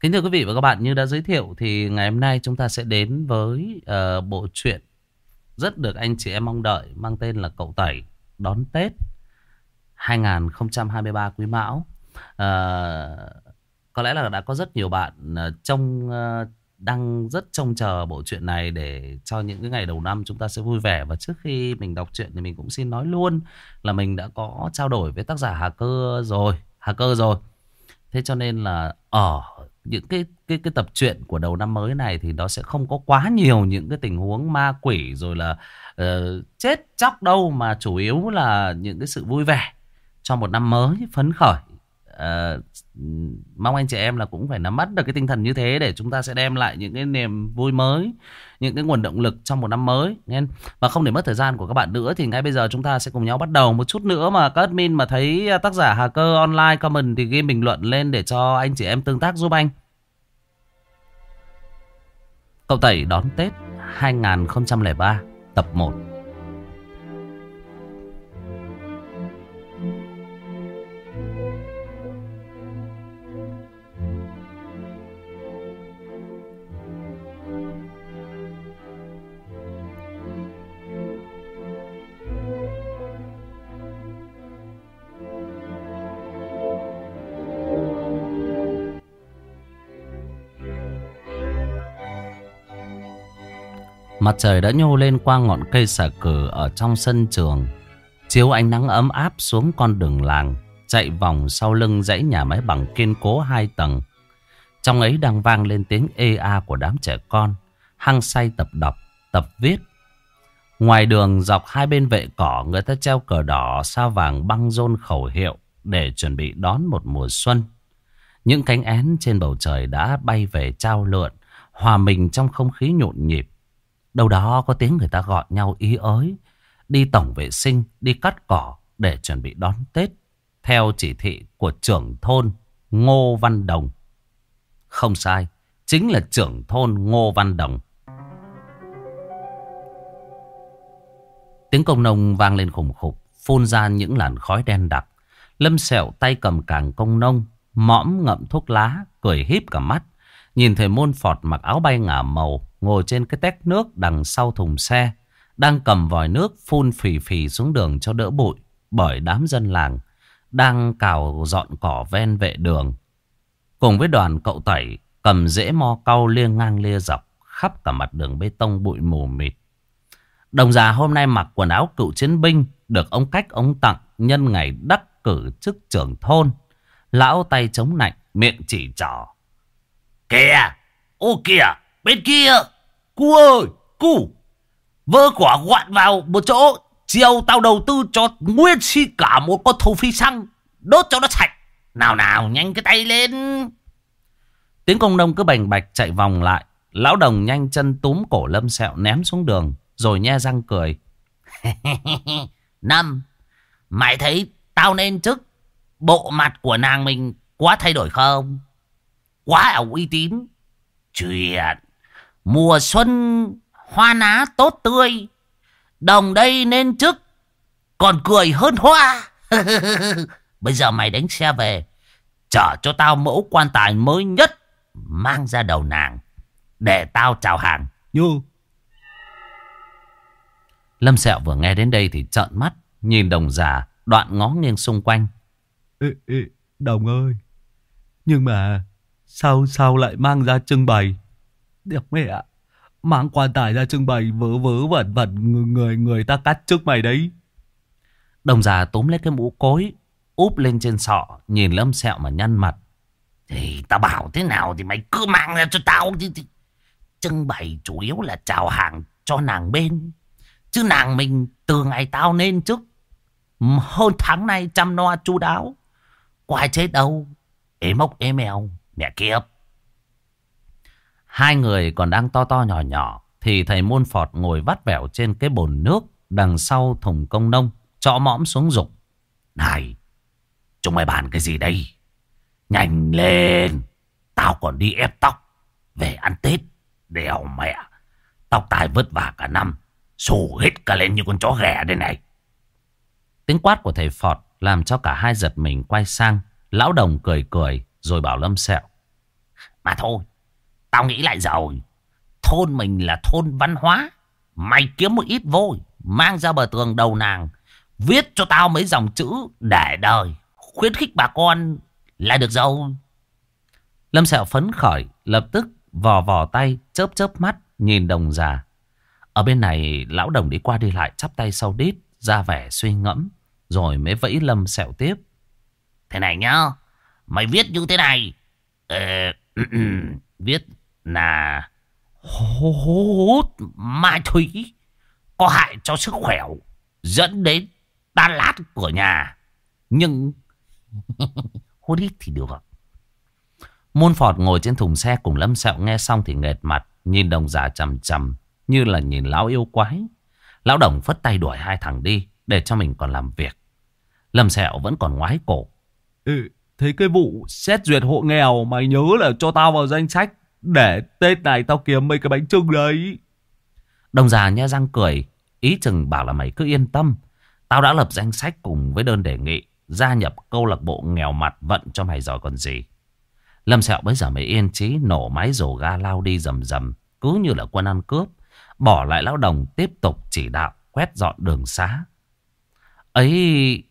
Kính thưa quý vị và các bạn, như đã giới thiệu thì ngày hôm nay chúng ta sẽ đến với uh, bộ truyện rất được anh chị em mong đợi mang tên là Cậu Tẩy đón Tết 2023 Quý Mão. Uh, có lẽ là đã có rất nhiều bạn uh, uh, đang rất trông chờ bộ truyện này để cho những cái ngày đầu năm chúng ta sẽ vui vẻ và trước khi mình đọc truyện thì mình cũng xin nói luôn là mình đã có trao đổi với tác giả Hà Cơ rồi, Hà Cơ rồi. Thế cho nên là ở những cái cái cái tập truyện của đầu năm mới này thì nó sẽ không có quá nhiều những cái tình huống ma quỷ rồi là uh, chết chóc đâu mà chủ yếu là những cái sự vui vẻ cho một năm mới phấn khởi. Uh, mong anh chị em là cũng phải nắm bắt được cái tinh thần như thế để chúng ta sẽ đem lại những cái niềm vui mới, những cái nguồn động lực trong một năm mới. Nên và không để mất thời gian của các bạn nữa thì ngay bây giờ chúng ta sẽ cùng nhau bắt đầu một chút nữa mà các admin mà thấy à, tác giả Hà Cơ online comment thì ghi bình luận lên để cho anh chị em tương tác giúp anh. Cậu Tẩy đón Tết 2003 tập 1 Mặt trời đã nhô lên qua ngọn cây xà cừ ở trong sân trường. Chiếu ánh nắng ấm áp xuống con đường làng, chạy vòng sau lưng dãy nhà máy bằng kiên cố hai tầng. Trong ấy đang vang lên tiếng ê a của đám trẻ con, hăng say tập đọc, tập viết. Ngoài đường dọc hai bên vệ cỏ người ta treo cờ đỏ sao vàng băng rôn khẩu hiệu để chuẩn bị đón một mùa xuân. Những cánh én trên bầu trời đã bay về trao lượn, hòa mình trong không khí nhộn nhịp. Đâu đó có tiếng người ta gọi nhau ý ới. Đi tổng vệ sinh, đi cắt cỏ để chuẩn bị đón Tết. Theo chỉ thị của trưởng thôn Ngô Văn Đồng. Không sai, chính là trưởng thôn Ngô Văn Đồng. Tiếng công nông vang lên khủng khục, phun ra những làn khói đen đặc. Lâm sẹo tay cầm càng công nông, mõm ngậm thuốc lá, cười híp cả mắt. Nhìn thấy môn phọt mặc áo bay ngả màu, ngồi trên cái tét nước đằng sau thùng xe, đang cầm vòi nước phun phì phì xuống đường cho đỡ bụi bởi đám dân làng, đang cào dọn cỏ ven vệ đường. Cùng với đoàn cậu tẩy cầm rễ mo cau lia ngang lia dọc khắp cả mặt đường bê tông bụi mù mịt. Đồng già hôm nay mặc quần áo cựu chiến binh được ông cách ông tặng nhân ngày đắc cử chức trưởng thôn. Lão tay chống nạnh, miệng chỉ trỏ. Kìa, ô kìa, bên kia, cu ơi, cu, vơ quả quạn vào một chỗ, chiều tao đầu tư cho nguyên si cả một con thùng phi xăng, đốt cho nó sạch. Nào nào, nhanh cái tay lên. Tiếng công nông cứ bành bạch chạy vòng lại. Lão đồng nhanh chân túm cổ lâm sẹo ném xuống đường, rồi nhe răng cười. Năm, mày thấy tao nên chức bộ mặt của nàng mình quá thay đổi không? Quá ảo uy tín. Chuyện mùa xuân hoa ná tốt tươi. Đồng đây nên chức còn cười hơn hoa. Bây giờ mày đánh xe về. Chở cho tao mẫu quan tài mới nhất. Mang ra đầu nàng. Để tao chào hàng. Như. Lâm Sẹo vừa nghe đến đây thì trợn mắt. Nhìn đồng già đoạn ngó nghiêng xung quanh. Ê, ê, đồng ơi. Nhưng mà sao sao lại mang ra trưng bày? Được mẹ ạ. Mang quan tài ra trưng bày vớ vớ vẩn vẩn người, người ta cắt trước mày đấy. Đồng già túm lấy cái mũ cối úp lên trên sọ nhìn lâm sẹo mà nhăn mặt. Thì tao bảo thế nào thì mày cứ mang ra cho tao. Thì, thì... Trưng bày chủ yếu là chào hàng cho nàng bên. Chứ nàng mình từ ngày tao nên trước. Hơn tháng nay chăm no chu đáo. quài chết đâu. Ế mốc ế mèo. Mẹ kiếp. Hai người còn đang to to nhỏ nhỏ. Thì thầy môn phọt ngồi vắt vẻo trên cái bồn nước. Đằng sau thùng công nông. Chọ mõm xuống rục. Này. Chúng mày bàn cái gì đây? Nhanh lên. Tao còn đi ép tóc. Về ăn Tết. Đèo mẹ. Tóc tai vất vả cả năm. Xù hết cả lên như con chó ghẻ đây này. Tiếng quát của thầy Phọt làm cho cả hai giật mình quay sang. Lão đồng cười cười rồi bảo Lâm Sẹo. Mà thôi, tao nghĩ lại rồi. Thôn mình là thôn văn hóa. Mày kiếm một ít vôi, mang ra bờ tường đầu nàng. Viết cho tao mấy dòng chữ để đời. Khuyến khích bà con là được rồi. Lâm Sẹo phấn khởi, lập tức vò vò tay, chớp chớp mắt, nhìn đồng già. Ở bên này, lão đồng đi qua đi lại chắp tay sau đít, ra vẻ suy ngẫm, rồi mới vẫy Lâm Sẹo tiếp. Thế này nhá, mày viết như thế này. Ờ, viết là hút mai thủy có hại cho sức khỏe dẫn đến tan lát của nhà nhưng hút ít thì được Môn Phọt ngồi trên thùng xe cùng Lâm Sẹo nghe xong thì nghệt mặt, nhìn đồng giả chầm chầm như là nhìn lão yêu quái. Lão đồng phất tay đuổi hai thằng đi để cho mình còn làm việc. Lâm Sẹo vẫn còn ngoái cổ. Ừ, thế cái vụ xét duyệt hộ nghèo mày nhớ là cho tao vào danh sách để Tết này tao kiếm mấy cái bánh trưng đấy. Đồng già nha răng cười, ý chừng bảo là mày cứ yên tâm. Tao đã lập danh sách cùng với đơn đề nghị gia nhập câu lạc bộ nghèo mặt vận cho mày rồi còn gì. Lâm Sẹo bây giờ mới yên trí nổ máy rổ ga lao đi rầm rầm, cứ như là quân ăn cướp, bỏ lại lão đồng tiếp tục chỉ đạo quét dọn đường xá. Ấy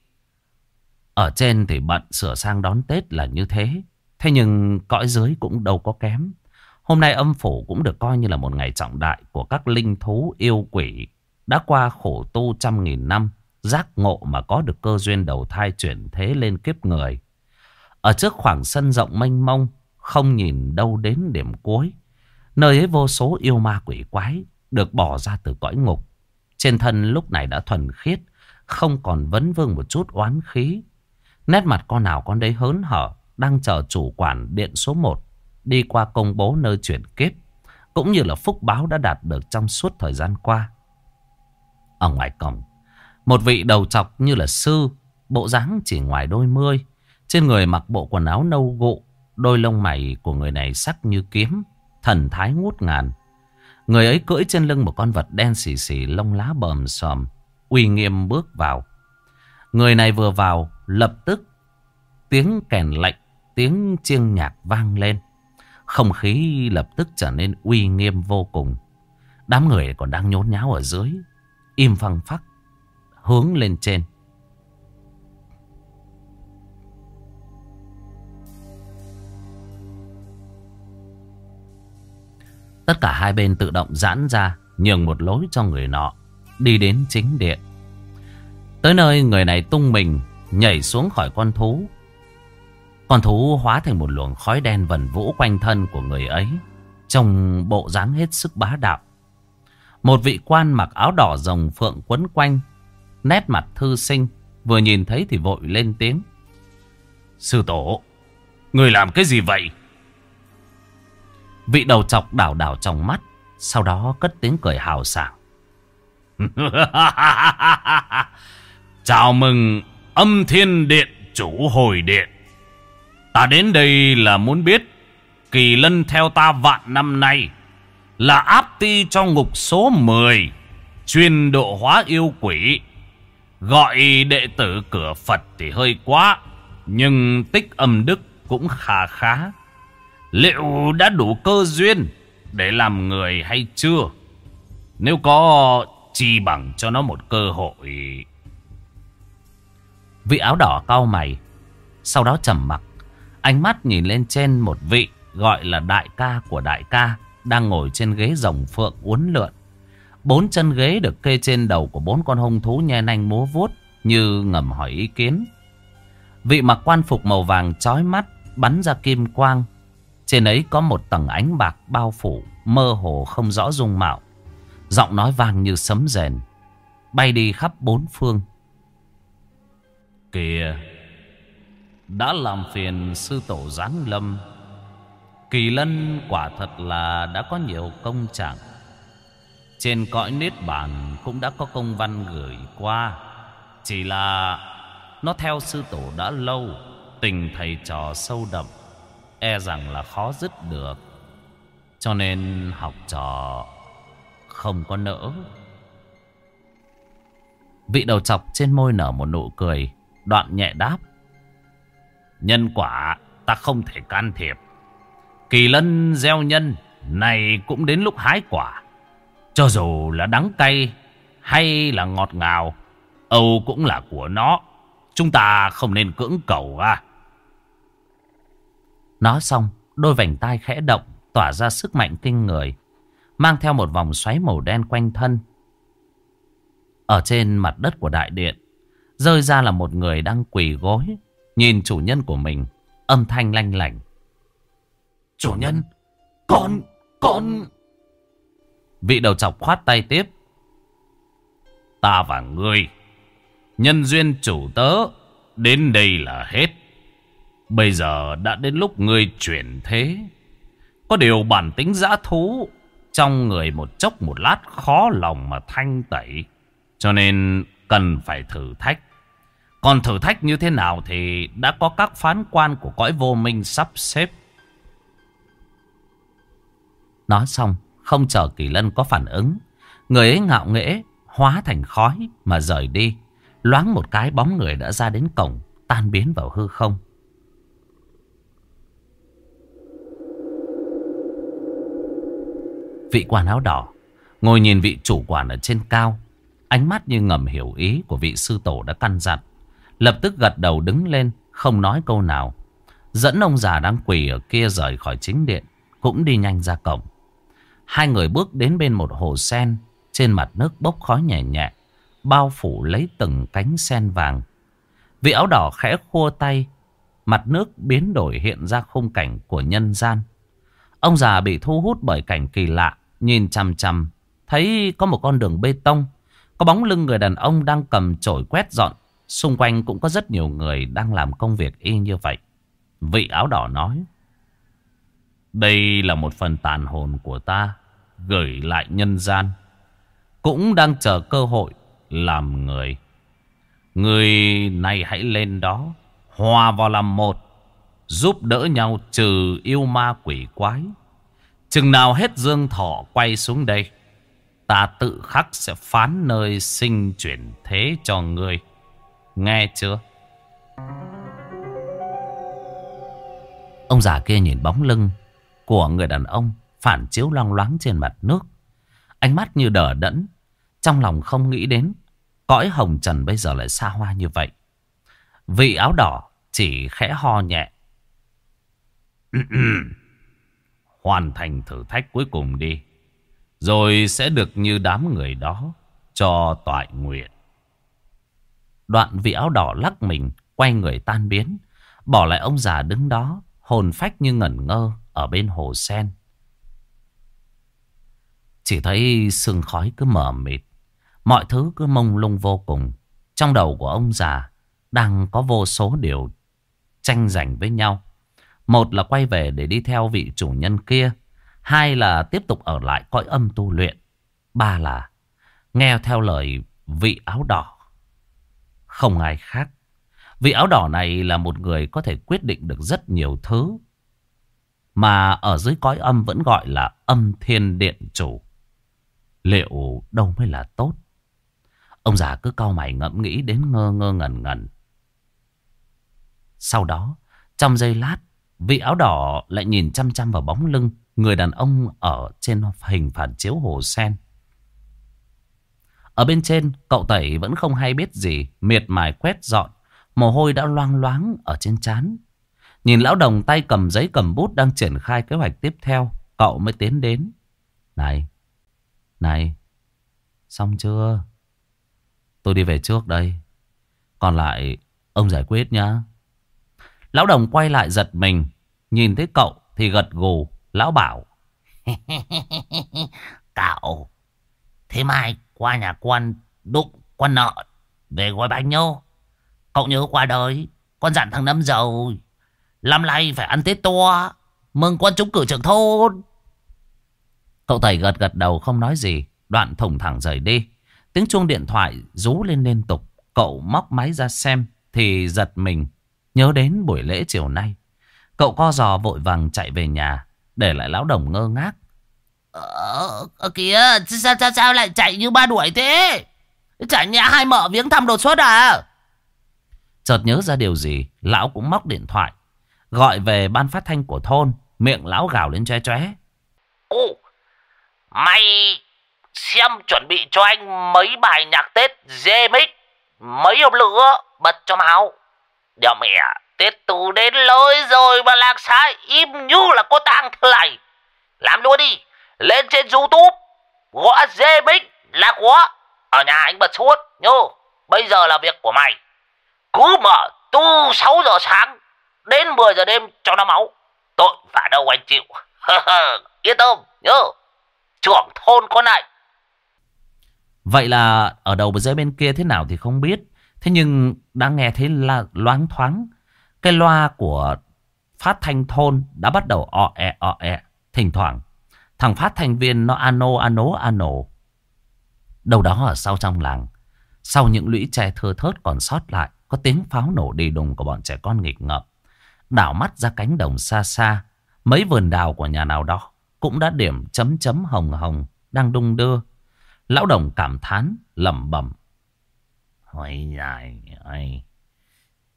ở trên thì bận sửa sang đón Tết là như thế, thế nhưng cõi dưới cũng đâu có kém. Hôm nay âm phủ cũng được coi như là một ngày trọng đại của các linh thú yêu quỷ đã qua khổ tu trăm nghìn năm, giác ngộ mà có được cơ duyên đầu thai chuyển thế lên kiếp người. Ở trước khoảng sân rộng mênh mông, không nhìn đâu đến điểm cuối. Nơi ấy vô số yêu ma quỷ quái được bỏ ra từ cõi ngục. Trên thân lúc này đã thuần khiết, không còn vấn vương một chút oán khí. Nét mặt con nào con đấy hớn hở, đang chờ chủ quản điện số 1 đi qua công bố nơi chuyển kiếp, cũng như là phúc báo đã đạt được trong suốt thời gian qua. Ở ngoài cổng, một vị đầu trọc như là sư, bộ dáng chỉ ngoài đôi mươi, trên người mặc bộ quần áo nâu gụ, đôi lông mày của người này sắc như kiếm, thần thái ngút ngàn. Người ấy cưỡi trên lưng một con vật đen xì xì lông lá bờm sòm, uy nghiêm bước vào. Người này vừa vào, lập tức tiếng kèn lệnh, tiếng chiêng nhạc vang lên. Không khí lập tức trở nên uy nghiêm vô cùng. Đám người còn đang nhốn nháo ở dưới, im phăng phắc, hướng lên trên. Tất cả hai bên tự động giãn ra, nhường một lối cho người nọ, đi đến chính điện. Tới nơi người này tung mình, nhảy xuống khỏi con thú. Con thú hóa thành một luồng khói đen vần vũ quanh thân của người ấy, trông bộ dáng hết sức bá đạo. Một vị quan mặc áo đỏ rồng phượng quấn quanh, nét mặt thư sinh, vừa nhìn thấy thì vội lên tiếng. Sư tổ, người làm cái gì vậy? Vị đầu chọc đảo đảo trong mắt Sau đó cất tiếng cười hào sảng Chào mừng âm thiên điện chủ hồi điện Ta đến đây là muốn biết Kỳ lân theo ta vạn năm nay Là áp ti cho ngục số 10 Chuyên độ hóa yêu quỷ Gọi đệ tử cửa Phật thì hơi quá Nhưng tích âm đức cũng khá khá Liệu đã đủ cơ duyên để làm người hay chưa? Nếu có chi bằng cho nó một cơ hội. Vị áo đỏ cau mày, sau đó trầm mặc, ánh mắt nhìn lên trên một vị gọi là đại ca của đại ca đang ngồi trên ghế rồng phượng uốn lượn. Bốn chân ghế được kê trên đầu của bốn con hung thú nhe nanh múa vuốt như ngầm hỏi ý kiến. Vị mặc quan phục màu vàng chói mắt bắn ra kim quang trên ấy có một tầng ánh bạc bao phủ, mơ hồ không rõ dung mạo. Giọng nói vàng như sấm rền, bay đi khắp bốn phương. Kìa, đã làm phiền sư tổ giáng lâm. Kỳ lân quả thật là đã có nhiều công trạng. Trên cõi niết bàn cũng đã có công văn gửi qua. Chỉ là nó theo sư tổ đã lâu, tình thầy trò sâu đậm e rằng là khó dứt được. Cho nên học trò không có nỡ. Vị đầu chọc trên môi nở một nụ cười, đoạn nhẹ đáp. Nhân quả ta không thể can thiệp. Kỳ lân gieo nhân này cũng đến lúc hái quả. Cho dù là đắng cay hay là ngọt ngào, Âu cũng là của nó. Chúng ta không nên cưỡng cầu à. Nói xong, đôi vành tai khẽ động, tỏa ra sức mạnh kinh người. Mang theo một vòng xoáy màu đen quanh thân. Ở trên mặt đất của đại điện, rơi ra là một người đang quỳ gối, nhìn chủ nhân của mình, âm thanh lanh lảnh. Chủ nhân, con, con... Vị đầu chọc khoát tay tiếp. Ta và ngươi, nhân duyên chủ tớ, đến đây là hết. Bây giờ đã đến lúc ngươi chuyển thế. Có điều bản tính dã thú trong người một chốc một lát khó lòng mà thanh tẩy. Cho nên cần phải thử thách. Còn thử thách như thế nào thì đã có các phán quan của cõi vô minh sắp xếp. Nói xong, không chờ Kỳ Lân có phản ứng. Người ấy ngạo nghễ, hóa thành khói mà rời đi. Loáng một cái bóng người đã ra đến cổng, tan biến vào hư không. Vị quan áo đỏ ngồi nhìn vị chủ quản ở trên cao. Ánh mắt như ngầm hiểu ý của vị sư tổ đã căn dặn. Lập tức gật đầu đứng lên, không nói câu nào. Dẫn ông già đang quỳ ở kia rời khỏi chính điện, cũng đi nhanh ra cổng. Hai người bước đến bên một hồ sen, trên mặt nước bốc khói nhẹ nhẹ, bao phủ lấy từng cánh sen vàng. Vị áo đỏ khẽ khua tay, mặt nước biến đổi hiện ra khung cảnh của nhân gian. Ông già bị thu hút bởi cảnh kỳ lạ, nhìn chằm chằm, thấy có một con đường bê tông, có bóng lưng người đàn ông đang cầm chổi quét dọn, xung quanh cũng có rất nhiều người đang làm công việc y như vậy. Vị áo đỏ nói, đây là một phần tàn hồn của ta, gửi lại nhân gian, cũng đang chờ cơ hội làm người. Người này hãy lên đó, hòa vào làm một, giúp đỡ nhau trừ yêu ma quỷ quái. Chừng nào hết dương thọ quay xuống đây, ta tự khắc sẽ phán nơi sinh chuyển thế cho ngươi. Nghe chưa? Ông già kia nhìn bóng lưng của người đàn ông phản chiếu loang loáng trên mặt nước. Ánh mắt như đờ đẫn, trong lòng không nghĩ đến cõi hồng trần bây giờ lại xa hoa như vậy. Vị áo đỏ chỉ khẽ ho nhẹ. Hoàn thành thử thách cuối cùng đi. Rồi sẽ được như đám người đó cho toại nguyện. Đoạn vị áo đỏ lắc mình, quay người tan biến. Bỏ lại ông già đứng đó, hồn phách như ngẩn ngơ ở bên hồ sen. Chỉ thấy sương khói cứ mờ mịt. Mọi thứ cứ mông lung vô cùng. Trong đầu của ông già đang có vô số điều tranh giành với nhau. Một là quay về để đi theo vị chủ nhân kia. Hai là tiếp tục ở lại cõi âm tu luyện. Ba là nghe theo lời vị áo đỏ. Không ai khác. Vị áo đỏ này là một người có thể quyết định được rất nhiều thứ. Mà ở dưới cõi âm vẫn gọi là âm thiên điện chủ. Liệu đâu mới là tốt? Ông già cứ cau mày ngẫm nghĩ đến ngơ ngơ ngẩn ngẩn. Sau đó, trong giây lát, vị áo đỏ lại nhìn chăm chăm vào bóng lưng người đàn ông ở trên hình phản chiếu hồ sen. Ở bên trên, cậu tẩy vẫn không hay biết gì, miệt mài quét dọn, mồ hôi đã loang loáng ở trên trán. Nhìn lão đồng tay cầm giấy cầm bút đang triển khai kế hoạch tiếp theo, cậu mới tiến đến. Này, này, xong chưa? Tôi đi về trước đây. Còn lại, ông giải quyết nhá. Lão đồng quay lại giật mình. Nhìn thấy cậu thì gật gù. Lão bảo. cậu, thế mai qua nhà quan đụng quan nợ về gói bánh nhô. Cậu nhớ qua đời, con dặn thằng Năm giàu Năm nay phải ăn Tết to, mừng quan trúng cử trưởng thôn. Cậu Tẩy gật gật đầu không nói gì, đoạn thủng thẳng rời đi. Tiếng chuông điện thoại rú lên liên tục. Cậu móc máy ra xem thì giật mình. Nhớ đến buổi lễ chiều nay. Cậu co giò vội vàng chạy về nhà. Để lại lão đồng ngơ ngác. Ờ, ờ kìa, sao, sao, sao lại chạy như ba đuổi thế? Chả nhẽ hai mợ viếng thăm đột xuất à? Chợt nhớ ra điều gì, lão cũng móc điện thoại. Gọi về ban phát thanh của thôn. Miệng lão gào lên choe choé. Ồ, mày xem chuẩn bị cho anh mấy bài nhạc Tết dê mít. Mấy hôm nữa bật cho máu. Đéo mẹ, Tết tù đến lối rồi mà lạc sai im như là có tang thế này. Làm luôn đi, lên trên Youtube, gõ dê mít là có. Ở nhà anh bật suốt, nhớ, bây giờ là việc của mày. Cứ mở tu 6 giờ sáng, đến 10 giờ đêm cho nó máu. Tội vả đâu anh chịu. Yên tâm, nhớ, trưởng thôn con này. Vậy là ở đầu dưới bên kia thế nào thì không biết. Thế nhưng đã nghe thấy là loáng thoáng. Cái loa của phát thanh thôn đã bắt đầu ọ ẹ ọ ẹ. Thỉnh thoảng thằng phát thanh viên nó ano ano ano. Đâu đó ở sau trong làng. Sau những lũy tre thưa thớt còn sót lại. Có tiếng pháo nổ đi đùng của bọn trẻ con nghịch ngợm. Đảo mắt ra cánh đồng xa xa. Mấy vườn đào của nhà nào đó cũng đã điểm chấm chấm hồng hồng đang đung đưa. Lão đồng cảm thán, lẩm bẩm. Ôi dài ơi.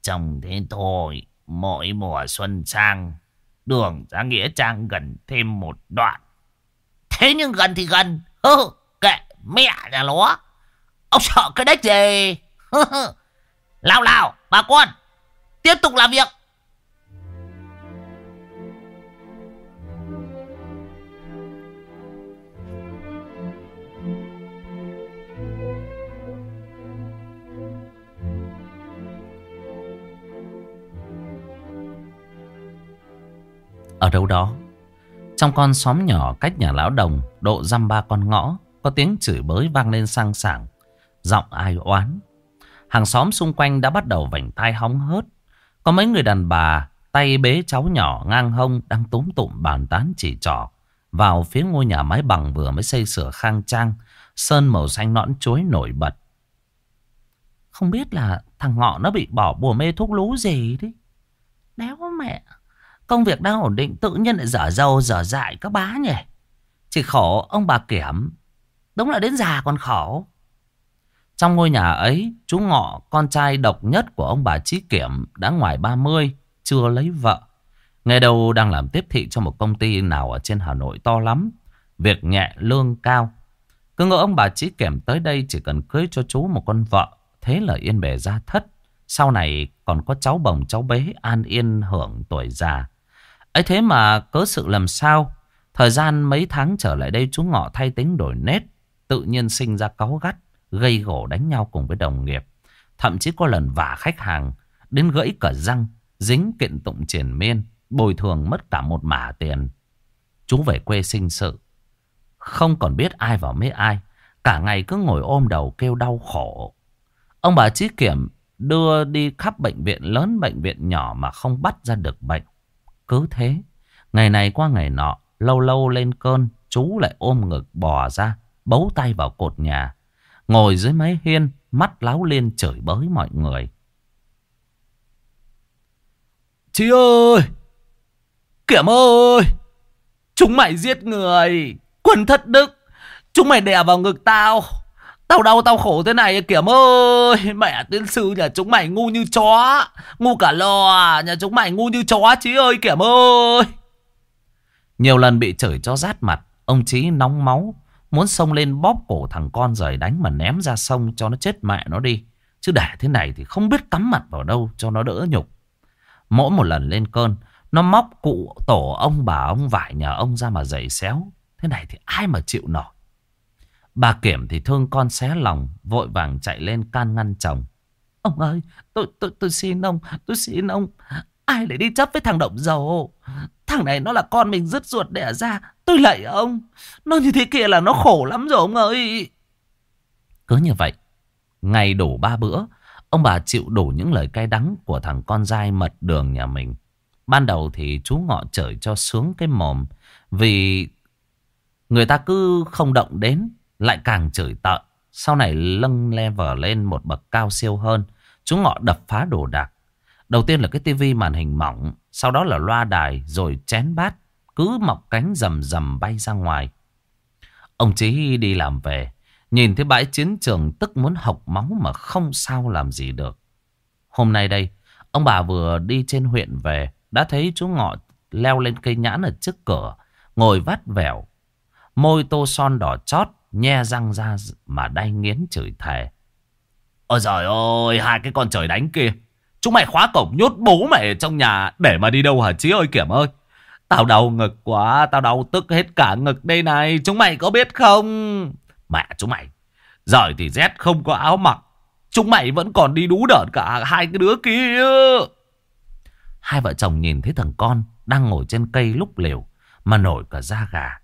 Trông thế thôi. Mỗi mùa xuân sang. Đường ra Nghĩa Trang gần thêm một đoạn. Thế nhưng gần thì gần. Hơ, kệ mẹ nhà nó. Ông sợ cái đếch gì. Lao lao bà con. Tiếp tục làm việc. Ở đâu đó trong con xóm nhỏ cách nhà lão đồng, Độ dăm ba con ngõ, Có tiếng chửi bới vang lên sang sảng, Giọng ai oán. Hàng xóm xung quanh đã bắt đầu vảnh tai hóng hớt. Có mấy người đàn bà, Tay bế cháu nhỏ ngang hông Đang túm tụm bàn tán chỉ trỏ, Vào phía ngôi nhà mái bằng vừa mới xây sửa khang trang, Sơn màu xanh nõn chuối nổi bật. Không biết là thằng ngọ nó bị bỏ bùa mê thuốc lú gì đấy. Đéo mẹ? Công việc đang ổn định tự nhiên lại dở dâu dở dại các bá nhỉ. Chỉ khổ ông bà Kiểm. Đúng là đến già còn khổ. Trong ngôi nhà ấy, chú Ngọ, con trai độc nhất của ông bà Chí Kiểm đã ngoài 30, chưa lấy vợ. Ngày đầu đang làm tiếp thị cho một công ty nào ở trên Hà Nội to lắm. Việc nhẹ, lương cao. Cứ ngỡ ông bà Chí Kiểm tới đây chỉ cần cưới cho chú một con vợ. Thế là yên bề ra thất. Sau này còn có cháu bồng cháu bế an yên hưởng tuổi già ấy thế mà cớ sự làm sao? Thời gian mấy tháng trở lại đây chú Ngọ thay tính đổi nét, Tự nhiên sinh ra cáu gắt, Gây gổ đánh nhau cùng với đồng nghiệp. Thậm chí có lần vả khách hàng, Đến gãy cả răng, Dính kiện tụng triển miên, Bồi thường mất cả một mả tiền. Chú về quê sinh sự. Không còn biết ai vào mấy ai, Cả ngày cứ ngồi ôm đầu kêu đau khổ. Ông bà Trí Kiểm đưa đi khắp bệnh viện lớn, bệnh viện nhỏ mà không bắt ra được bệnh. Cứ thế, ngày này qua ngày nọ, lâu lâu lên cơn, chú lại ôm ngực bò ra, bấu tay vào cột nhà. Ngồi dưới mái hiên, mắt láo lên chửi bới mọi người. Chị ơi! Kiểm ơi! Chúng mày giết người! Quân thất đức! Chúng mày đè vào ngực tao! Tao đau, tao khổ thế này Kiểm ơi Mẹ tiên sư nhà chúng mày ngu như chó. Ngu cả lò à, Nhà chúng mày ngu như chó Chí ơi Kiểm ơi Nhiều lần bị chửi cho rát mặt, Ông Chí nóng máu, Muốn xông lên bóp cổ thằng con rời đánh Mà ném ra sông cho nó chết mẹ nó đi. Chứ để thế này thì không biết cắm mặt vào đâu Cho nó đỡ nhục. Mỗi một lần lên cơn, Nó móc cụ tổ ông bà ông vải nhà ông ra mà giày xéo. Thế này thì ai mà chịu nổi? Bà Kiểm thì thương con xé lòng, vội vàng chạy lên can ngăn chồng. Ông ơi, tôi, tôi, tôi xin ông, tôi xin ông. Ai lại đi chấp với thằng Động Dầu? Thằng này nó là con mình rứt ruột đẻ ra. Tôi lạy ông. Nó như thế kia là nó khổ lắm rồi ông ơi. Cứ như vậy, ngày đủ ba bữa, ông bà chịu đủ những lời cay đắng của thằng con dai mật đường nhà mình. Ban đầu thì chú ngọ trời cho sướng cái mồm. Vì người ta cứ không động đến lại càng chửi tợ, Sau này lâng level lên một bậc cao siêu hơn. Chúng ngọ đập phá đồ đạc. Đầu tiên là cái tivi màn hình mỏng. Sau đó là loa đài rồi chén bát. Cứ mọc cánh rầm rầm bay ra ngoài. Ông Chí đi làm về. Nhìn thấy bãi chiến trường tức muốn học máu mà không sao làm gì được. Hôm nay đây, ông bà vừa đi trên huyện về. Đã thấy chú Ngọ leo lên cây nhãn ở trước cửa, ngồi vắt vẻo. Môi tô son đỏ chót, nhe răng ra mà đay nghiến chửi thề. Ôi giời ơi, hai cái con trời đánh kia. Chúng mày khóa cổng nhốt bố mày trong nhà để mà đi đâu hả Chí ơi Kiểm ơi. Tao đau ngực quá, tao đau tức hết cả ngực đây này. Chúng mày có biết không? Mẹ chúng mày, giời thì rét không có áo mặc. Chúng mày vẫn còn đi đú đợt cả hai cái đứa kia. Hai vợ chồng nhìn thấy thằng con đang ngồi trên cây lúc liều mà nổi cả da gà.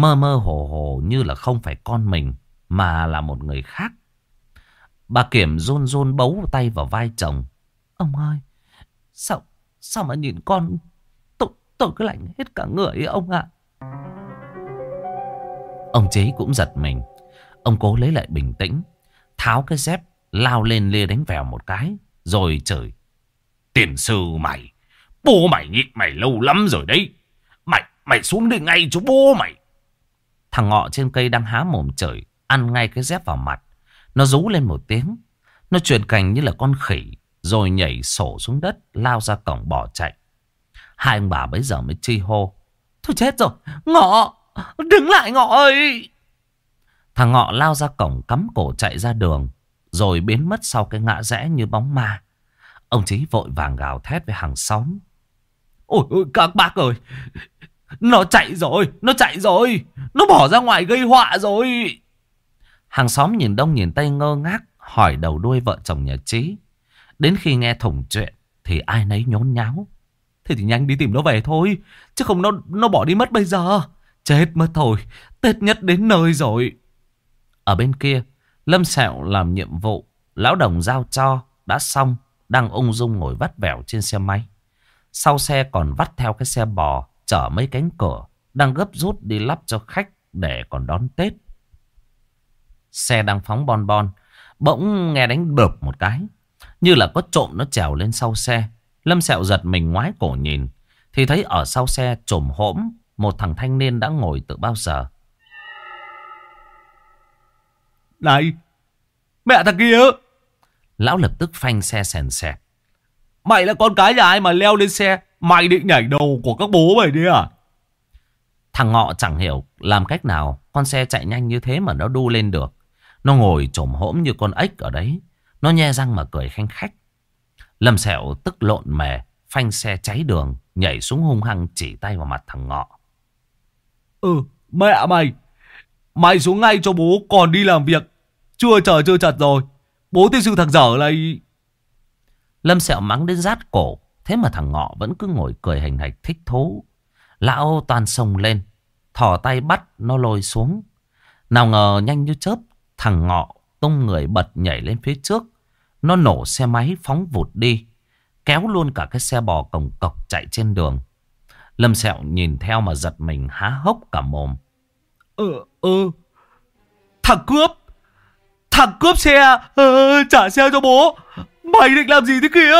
Mơ mơ hồ hồ như là không phải con mình mà là một người khác. Bà Kiểm run run bấu tay vào vai chồng. Ông ơi, sao, sao mà nhìn con tôi, tôi cứ lạnh hết cả người ấy, ông ạ. Ông chế cũng giật mình. Ông cố lấy lại bình tĩnh, tháo cái dép, lao lên lê đánh vèo một cái, rồi chửi. Tiền sư mày, bố mày nhịn mày lâu lắm rồi đấy. Mày, mày xuống đi ngay cho bố mày. Thằng ngọ trên cây đang há mồm chửi, ăn ngay cái dép vào mặt. Nó rú lên một tiếng. Nó chuyển cành như là con khỉ. Rồi nhảy sổ xuống đất. Lao ra cổng bỏ chạy. Hai ông bà bấy giờ mới chi hô. Thôi chết rồi. Ngọ. Đứng lại ngọ ơi. Thằng ngọ lao ra cổng cắm cổ chạy ra đường. Rồi biến mất sau cái ngã rẽ như bóng ma. Ông Chí vội vàng gào thét với hàng xóm. Ôi ôi các bác ơi. Nó chạy rồi. Nó chạy rồi. Nó bỏ ra ngoài gây họa rồi. Hàng xóm nhìn đông nhìn tây ngơ ngác hỏi đầu đuôi vợ chồng nhà Trí. Đến khi nghe thủng chuyện thì ai nấy nhốn nháo. Thế thì nhanh đi tìm nó về thôi. Chứ không nó nó bỏ đi mất bây giờ. Chết mất thôi. Tết nhất đến nơi rồi. Ở bên kia, Lâm Sẹo làm nhiệm vụ. Lão đồng giao cho. Đã xong. Đang ung dung ngồi vắt vẻo trên xe máy. Sau xe còn vắt theo cái xe bò. Chở mấy cánh cửa. Đang gấp rút đi lắp cho khách để còn đón Tết. Xe đang phóng bon bon. Bỗng nghe đánh bợp một cái. Như là có trộm nó trèo lên sau xe. Lâm sẹo giật mình ngoái cổ nhìn. Thì thấy ở sau xe trồm hỗm. Một thằng thanh niên đã ngồi từ bao giờ. Này. Mẹ thằng kia. Lão lập tức phanh xe sèn sẹt. Mày là con cái nhà ai mà leo lên xe. Mày định nhảy đầu của các bố mày đi à? Thằng ngọ chẳng hiểu làm cách nào con xe chạy nhanh như thế mà nó đu lên được. Nó ngồi trồm hỗm như con ếch ở đấy. Nó nhe răng mà cười khanh khách. Lâm sẹo tức lộn mề, phanh xe cháy đường, nhảy xuống hung hăng chỉ tay vào mặt thằng ngọ. Ừ, mẹ mày. Mày xuống ngay cho bố còn đi làm việc. Chưa chờ chưa chật rồi. Bố tiên sư thằng dở này. Lâm sẹo mắng đến rát cổ. Thế mà thằng ngọ vẫn cứ ngồi cười hành hạch thích thú. Lão toàn sông lên. Thỏ tay bắt nó lôi xuống. Nào ngờ nhanh như chớp. Thằng ngọ tung người bật nhảy lên phía trước. Nó nổ xe máy phóng vụt đi. Kéo luôn cả cái xe bò cổng cọc chạy trên đường. Lâm Sẹo nhìn theo mà giật mình há hốc cả mồm. Ừ, ừ. Thằng cướp. Thằng cướp xe. Ừ, trả xe cho bố. Mày định làm gì thế kia?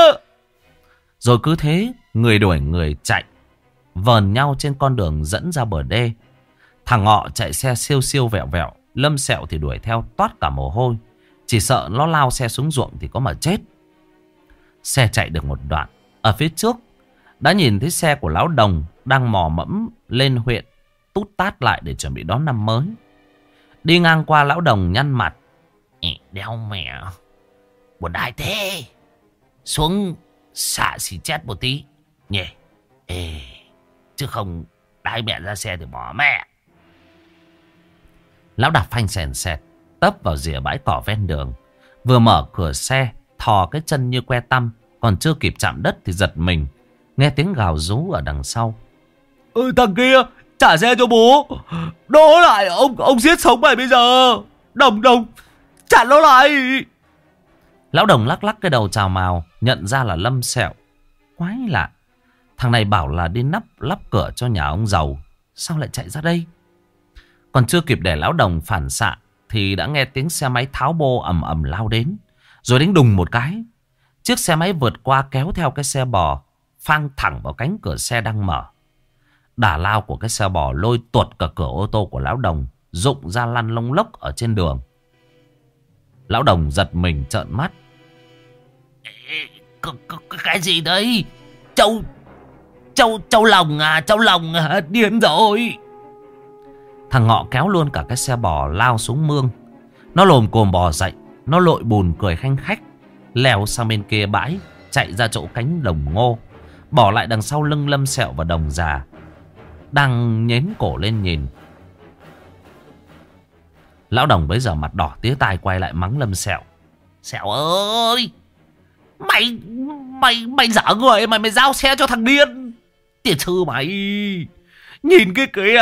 Rồi cứ thế, người đuổi người chạy. Vờn nhau trên con đường dẫn ra bờ đê. Thằng ngọ chạy xe siêu siêu vẹo vẹo. Lâm sẹo thì đuổi theo toát cả mồ hôi. Chỉ sợ nó lao xe xuống ruộng thì có mà chết. Xe chạy được một đoạn. Ở phía trước đã nhìn thấy xe của lão đồng đang mò mẫm lên huyện. Tút tát lại để chuẩn bị đón năm mới. Đi ngang qua lão đồng nhăn mặt. Đeo mẹ. Buồn ai thế? Xuống xạ xì chết một tí. Nhỉ? Ê, chứ không đái mẹ ra xe thì bỏ mẹ. Lão đạp phanh sèn sẹt, tấp vào rìa bãi cỏ ven đường. Vừa mở cửa xe, thò cái chân như que tăm, còn chưa kịp chạm đất thì giật mình. Nghe tiếng gào rú ở đằng sau. Ừ thằng kia, trả xe cho bố. Đố lại, ông ông giết sống mày bây giờ. Đồng đồng, trả nó lại. Lão đồng lắc lắc cái đầu chào màu, nhận ra là Lâm Sẹo. Quái lạ, thằng này bảo là đi nắp lắp cửa cho nhà ông giàu. Sao lại chạy ra đây? Còn chưa kịp để lão đồng phản xạ thì đã nghe tiếng xe máy tháo bô ầm ầm lao đến. Rồi đánh đùng một cái. Chiếc xe máy vượt qua kéo theo cái xe bò, phang thẳng vào cánh cửa xe đang mở. Đả lao của cái xe bò lôi tuột cả cửa ô tô của lão đồng, rụng ra lăn lông lốc ở trên đường. Lão đồng giật mình trợn mắt. Cái gì đấy? Châu, Châu, châu lồng à, châu lồng à, điên rồi. Thằng ngọ kéo luôn cả cái xe bò lao xuống mương. Nó lồm cồm bò dậy. Nó lội bùn cười khanh khách. Leo sang bên kia bãi. Chạy ra chỗ cánh đồng ngô. Bỏ lại đằng sau lưng lâm sẹo và đồng già. Đang nhến cổ lên nhìn. Lão đồng bấy giờ mặt đỏ tía tai quay lại mắng lâm sẹo. Sẹo ơi! Mày, mày, mày dở người, mày mày giao xe cho thằng điên. Tiền sư mày, nhìn cái cái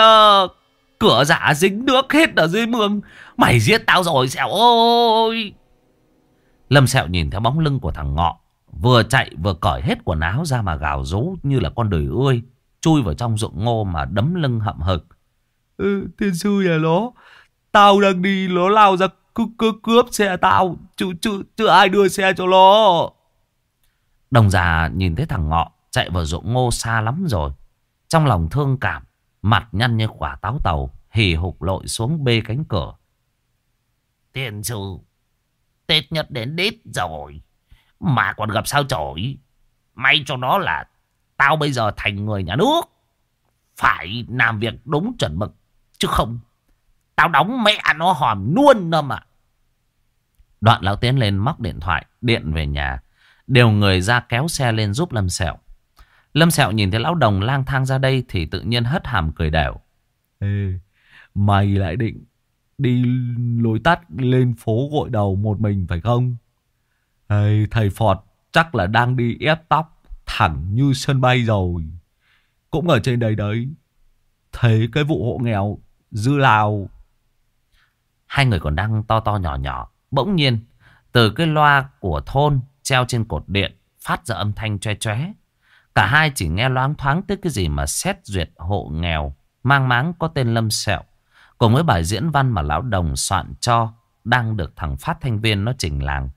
uh, cửa giả dính nước hết ở dưới mương. Mày giết tao rồi Sẹo ơi! Lâm Sẹo nhìn theo bóng lưng của thằng Ngọ. Vừa chạy vừa cởi hết quần áo ra mà gào rú như là con đời ươi. Chui vào trong ruộng ngô mà đấm lưng hậm hực. Ừ, tiên sư nhà nó. Tao đang đi, nó lao ra cứ, cứ cướp xe tao. Chứ, chứ, chứ ai đưa xe cho nó. Đồng già nhìn thấy thằng Ngọ chạy vào ruộng ngô xa lắm rồi. Trong lòng thương cảm, mặt nhăn như quả táo tàu, hì hục lội xuống bê cánh cửa. tiền sư, Tết nhất đến đít rồi. Mà còn gặp sao chổi. May cho nó là tao bây giờ thành người nhà nước. Phải làm việc đúng chuẩn mực. Chứ không, tao đóng mẹ nó hòm luôn đâu mà. Đoạn lão tiến lên móc điện thoại, điện về nhà. Đều người ra kéo xe lên giúp Lâm Sẹo. Lâm Sẹo nhìn thấy lão đồng lang thang ra đây thì tự nhiên hất hàm cười đều. Ê, mày lại định đi lối tắt lên phố gội đầu một mình phải không? Ê, thầy Phọt chắc là đang đi ép tóc thẳng như sân bay rồi. Cũng ở trên đây đấy. Thấy cái vụ hộ nghèo dư lào. Hai người còn đang to to nhỏ nhỏ. Bỗng nhiên, từ cái loa của thôn treo trên cột điện phát ra âm thanh tre tre. Cả hai chỉ nghe loáng thoáng tới cái gì mà xét duyệt hộ nghèo, mang máng có tên Lâm Sẹo. Cùng với bài diễn văn mà lão đồng soạn cho, đang được thằng phát thanh viên nó trình làng.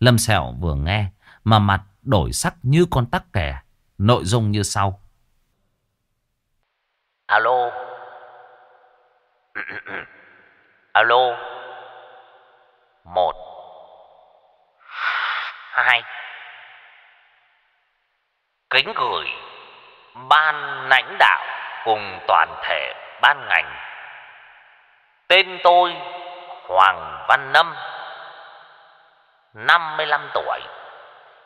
Lâm Sẹo vừa nghe, mà mặt đổi sắc như con tắc kè. Nội dung như sau. Alo. Alo. Một. Hai. Kính gửi ban lãnh đạo cùng toàn thể ban ngành. Tên tôi Hoàng Văn Nâm, 55 tuổi.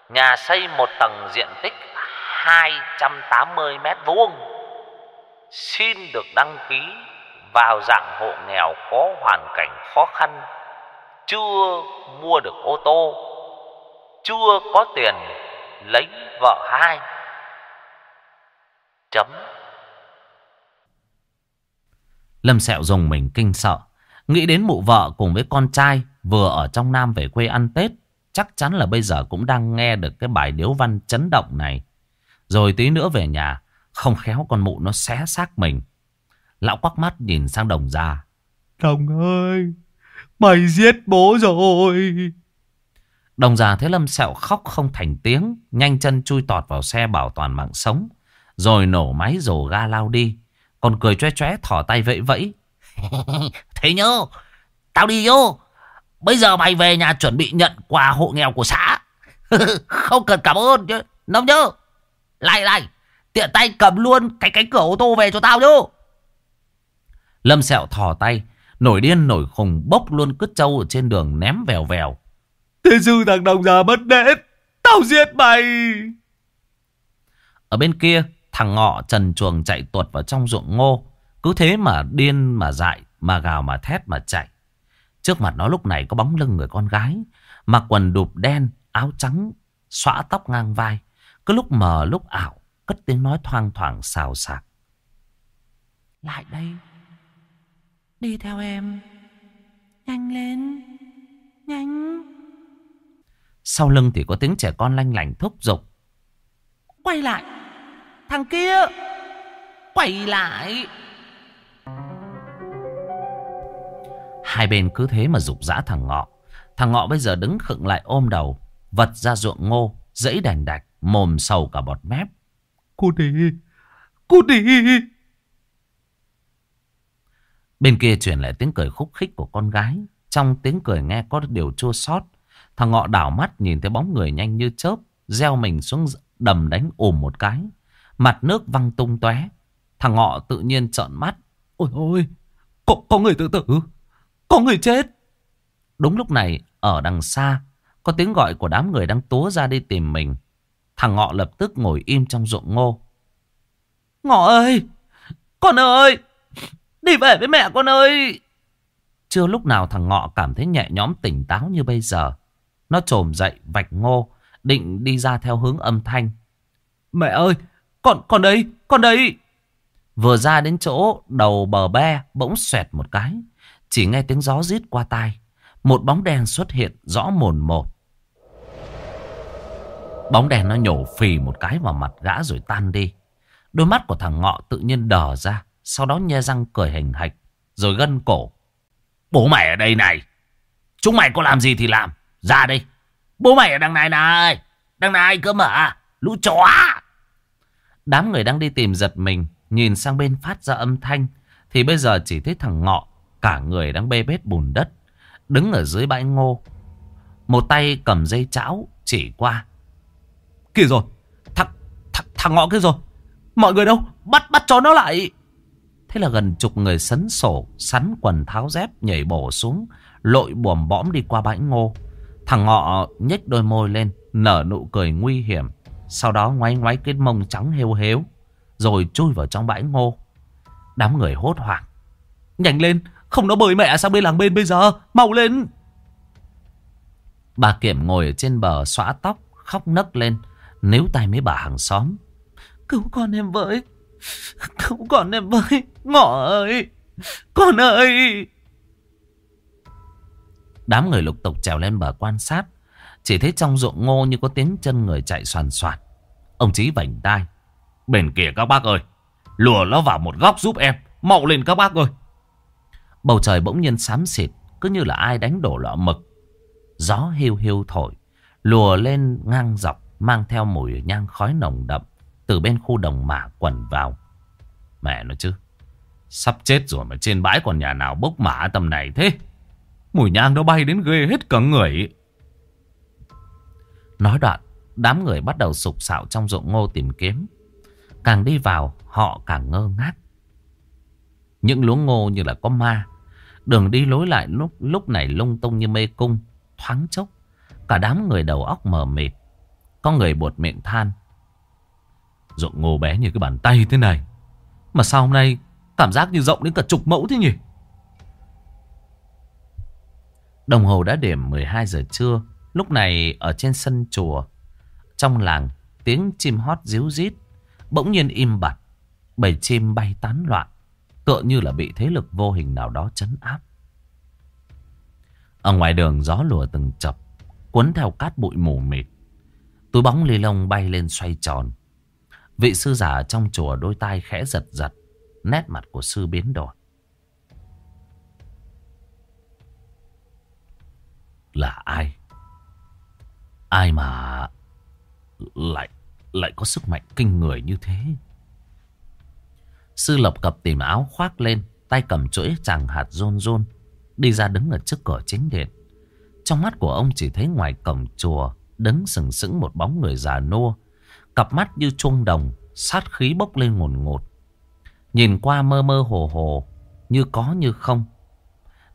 Nhà xây một tầng diện tích 280 mét vuông. Xin được đăng ký vào dạng hộ nghèo có hoàn cảnh khó khăn, chưa mua được ô tô, chưa có tiền lấy vợ hai. Chấm. Lâm Sẹo dùng mình kinh sợ. Nghĩ đến mụ vợ cùng với con trai vừa ở trong Nam về quê ăn Tết. Chắc chắn là bây giờ cũng đang nghe được cái bài điếu văn chấn động này. Rồi tí nữa về nhà, không khéo con mụ nó xé xác mình. Lão quắc mắt nhìn sang đồng già. Đồng ơi, mày giết bố rồi. Đồng già thấy Lâm Sẹo khóc không thành tiếng, nhanh chân chui tọt vào xe bảo toàn mạng sống. Rồi nổ máy rồ ga lao đi. Còn cười choe choe thỏ tay vẫy vẫy. Thế nhớ, tao đi vô. Bây giờ mày về nhà chuẩn bị nhận quà hộ nghèo của xã. không cần cảm ơn chứ. Nhớ. Lại lại, tiện tay cầm luôn cái cánh cửa ô tô về cho tao nhớ. Lâm Sẹo thò tay, nổi điên nổi khùng bốc luôn cứt trâu ở trên đường ném vèo vèo. Thế sư thằng đồng già mất nết. Tao giết mày. Ở bên kia, thằng ngọ trần chuồng chạy tuột vào trong ruộng ngô. Cứ thế mà điên mà dại, mà gào mà thét mà chạy. Trước mặt nó lúc này có bóng lưng người con gái. Mặc quần đục đen, áo trắng, xõa tóc ngang vai. Cứ lúc mờ lúc ảo, cất tiếng nói thoang thoảng xào xạc. Lại đây. Đi theo em. Nhanh lên. Nhanh. Sau lưng thì có tiếng trẻ con lanh lảnh thúc giục. Quay lại. Thằng kia. Quay lại. Hai bên cứ thế mà rục rã thằng ngọ. Thằng ngọ bây giờ đứng khựng lại ôm đầu. Vật ra ruộng ngô. Dẫy đành đạch. Mồm sầu cả bọt mép. Cô đi. Cô đi. Bên kia truyền lại tiếng cười khúc khích của con gái. Trong tiếng cười nghe có điều chua xót. Thằng ngọ đảo mắt nhìn thấy bóng người nhanh như chớp. Gieo mình xuống đầm đánh ồm một cái. Mặt nước văng tung tóe Thằng ngọ tự nhiên trợn mắt Ôi ôi, có, có người tự tử, có người chết. Đúng lúc này ở đằng xa Có tiếng gọi của đám người đang túa ra đi tìm mình Thằng ngọ lập tức ngồi im trong ruộng ngô Ngọ ơi! Con ơi! Đi về với mẹ con ơi! Chưa lúc nào thằng ngọ cảm thấy nhẹ nhõm tỉnh táo như bây giờ Nó trồm dậy vạch ngô Định đi ra theo hướng âm thanh Mẹ ơi, con, con đây, con đây. Vừa ra đến chỗ đầu bờ be bỗng xoẹt một cái. Chỉ nghe tiếng gió rít qua tai. Một bóng đen xuất hiện rõ mồn một. Bóng đèn nó nhổ phì một cái vào mặt gã rồi tan đi. Đôi mắt của thằng ngọ tự nhiên đờ ra. Sau đó nhe răng cười hình hạch. Rồi gân cổ. Bố mày ở đây này. Chúng mày có làm gì thì làm. Ra đây. Bố mày ở đằng này này. Đằng này cơ mà. Lũ chó. Đám người đang đi tìm giật mình. Nhìn sang bên phát ra âm thanh. Thì bây giờ chỉ thấy thằng ngọ. Cả người đang bê bết bùn đất. Đứng ở dưới bãi ngô. Một tay cầm dây chảo chỉ qua. Kìa rồi, thằng, thằng, thằng ngọ kia rồi. Mọi người đâu, bắt bắt cho nó lại. Thế là gần chục người sấn sổ, sắn quần tháo dép, nhảy bổ xuống, lội buồm bõm đi qua bãi ngô. Thằng ngọ nhếch đôi môi lên, nở nụ cười nguy hiểm. Sau đó ngoáy ngoáy cái mông trắng hêu hếu, rồi chui vào trong bãi ngô. Đám người hốt hoảng. Nhanh lên, không nó bơi mẹ sang bên làng bên bây giờ, mau lên. Bà Kiểm ngồi ở trên bờ xõa tóc, khóc nấc lên, nếu tay mấy bà hàng xóm. Cứu con em với! Cứu con em với! Ngọ ơi! Con ơi! Đám người lục tục trèo lên bờ quan sát. Chỉ thấy trong ruộng ngô như có tiếng chân người chạy soàn soạt. Ông Chí vảnh tai. Bên kia các bác ơi. Lùa nó vào một góc giúp em. Mau lên các bác ơi. Bầu trời bỗng nhiên xám xịt. Cứ như là ai đánh đổ lọ mực. Gió hiu hiu thổi. Lùa lên ngang dọc. Mang theo mùi nhang khói nồng đậm. Từ bên khu đồng mả quẩn vào. Mẹ nó chứ. Sắp chết rồi mà trên bãi còn nhà nào bốc mả tầm này thế. Mùi nhang nó bay đến ghê hết cả người. Nói đoạn, đám người bắt đầu sục sạo trong ruộng ngô tìm kiếm. Càng đi vào, họ càng ngơ ngác. Những luống ngô như là có ma. Đường đi lối lại lúc, lúc này lung tung như mê cung, thoáng chốc. Cả đám người đầu óc mờ mịt. Có người buột miệng than. Ruộng ngô bé như cái bàn tay thế này. Mà sao hôm nay cảm giác như rộng đến cả chục mẫu thế nhỉ? Đồng hồ đã điểm 12 giờ trưa. Lúc này ở trên sân chùa, trong làng, tiếng chim hót díu rít, bỗng nhiên im bặt. Bầy chim bay tán loạn, tựa như là bị thế lực vô hình nào đó chấn áp. Ở ngoài đường gió lùa từng chập, cuốn theo cát bụi mù mịt. Túi bóng ly lông bay lên xoay tròn. Vị sư giả trong chùa đôi tai khẽ giật giật, nét mặt của sư biến đổi. Là ai? Ai mà lại lại có sức mạnh kinh người như thế? Sư lập cập tìm áo khoác lên, tay cầm chuỗi chàng hạt rôn rôn, đi ra đứng ở trước cửa chính điện. Trong mắt của ông chỉ thấy ngoài cổng chùa đứng sừng sững một bóng người già nua, cặp mắt như chuông đồng, sát khí bốc lên ngồn ngột. Nhìn qua mơ mơ hồ hồ, như có như không.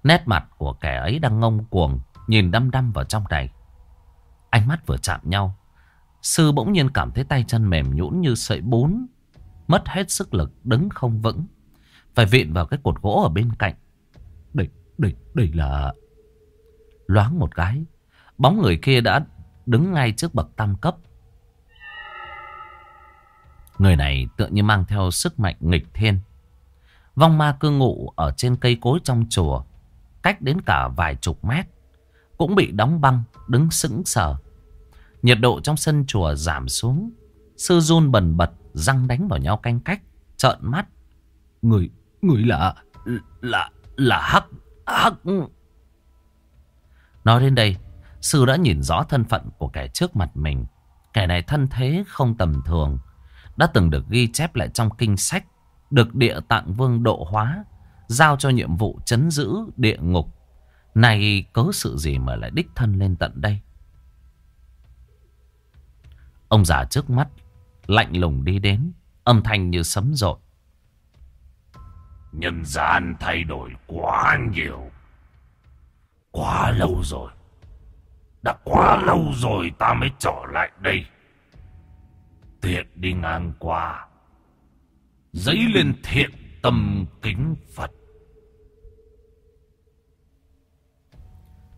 Nét mặt của kẻ ấy đang ngông cuồng, nhìn đăm đăm vào trong này. Ánh mắt vừa chạm nhau, sư bỗng nhiên cảm thấy tay chân mềm nhũn như sợi bún, mất hết sức lực đứng không vững, phải viện vào cái cột gỗ ở bên cạnh. Đây, đây, đây là... Loáng một cái, bóng người kia đã đứng ngay trước bậc tam cấp. Người này tựa như mang theo sức mạnh nghịch thiên. Vong ma cư ngụ ở trên cây cối trong chùa, cách đến cả vài chục mét, cũng bị đóng băng, đứng sững sờ. Nhiệt độ trong sân chùa giảm xuống, sư run bần bật, răng đánh vào nhau canh cách, trợn mắt. Người, người lạ, Là, là hắc, hắc. Nói đến đây, sư đã nhìn rõ thân phận của kẻ trước mặt mình. Kẻ này thân thế không tầm thường, đã từng được ghi chép lại trong kinh sách, được địa tạng vương độ hóa, giao cho nhiệm vụ chấn giữ địa ngục. Này có sự gì mà lại đích thân lên tận đây? Ông già trước mắt, lạnh lùng đi đến, Âm thanh như sấm rội. Nhân gian thay đổi quá nhiều. Quá lâu rồi. Đã quá lâu rồi ta mới trở lại đây. Tiện đi ngang qua. Dấy lên thiện tâm kính Phật.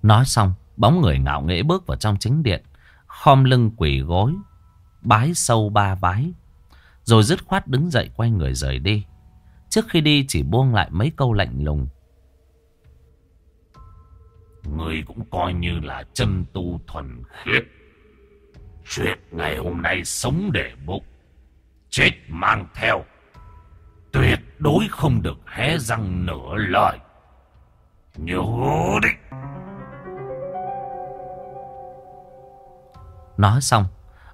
Nói xong, bóng người ngạo nghễ bước vào trong chính điện, khom lưng quỳ gối, bái sâu ba bái, rồi dứt khoát đứng dậy quay người rời đi. Trước khi đi chỉ buông lại mấy câu lạnh lùng. Người cũng coi như là chân tu thuần khiết. Chuyện ngày hôm nay sống để bụng, chết mang theo. Tuyệt đối không được hé răng nửa lời. Nhớ đi Nói xong,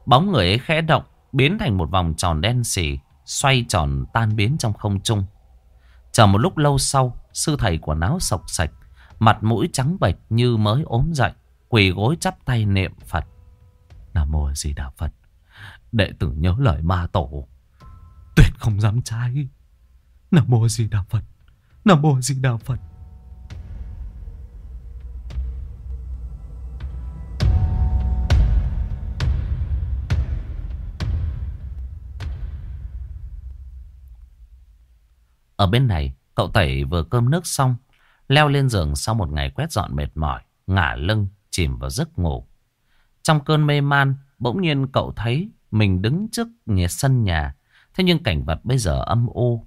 bóng người ấy khẽ động, biến thành một vòng tròn đen xì, xoay tròn tan biến trong không trung. Chờ một lúc lâu sau, sư thầy của náo sọc sạch, mặt mũi trắng bệch như mới ốm dậy, quỳ gối chắp tay niệm Phật. Nam mô Di Đà Phật, đệ tử nhớ lời ma tổ, tuyệt không dám trái. Nam mô Di Đà Phật, Nam mô Di Đà Phật. Ở bên này, cậu tẩy vừa cơm nước xong, leo lên giường sau một ngày quét dọn mệt mỏi, ngả lưng, chìm vào giấc ngủ. Trong cơn mê man, bỗng nhiên cậu thấy mình đứng trước nhà sân nhà. Thế nhưng cảnh vật bây giờ âm u.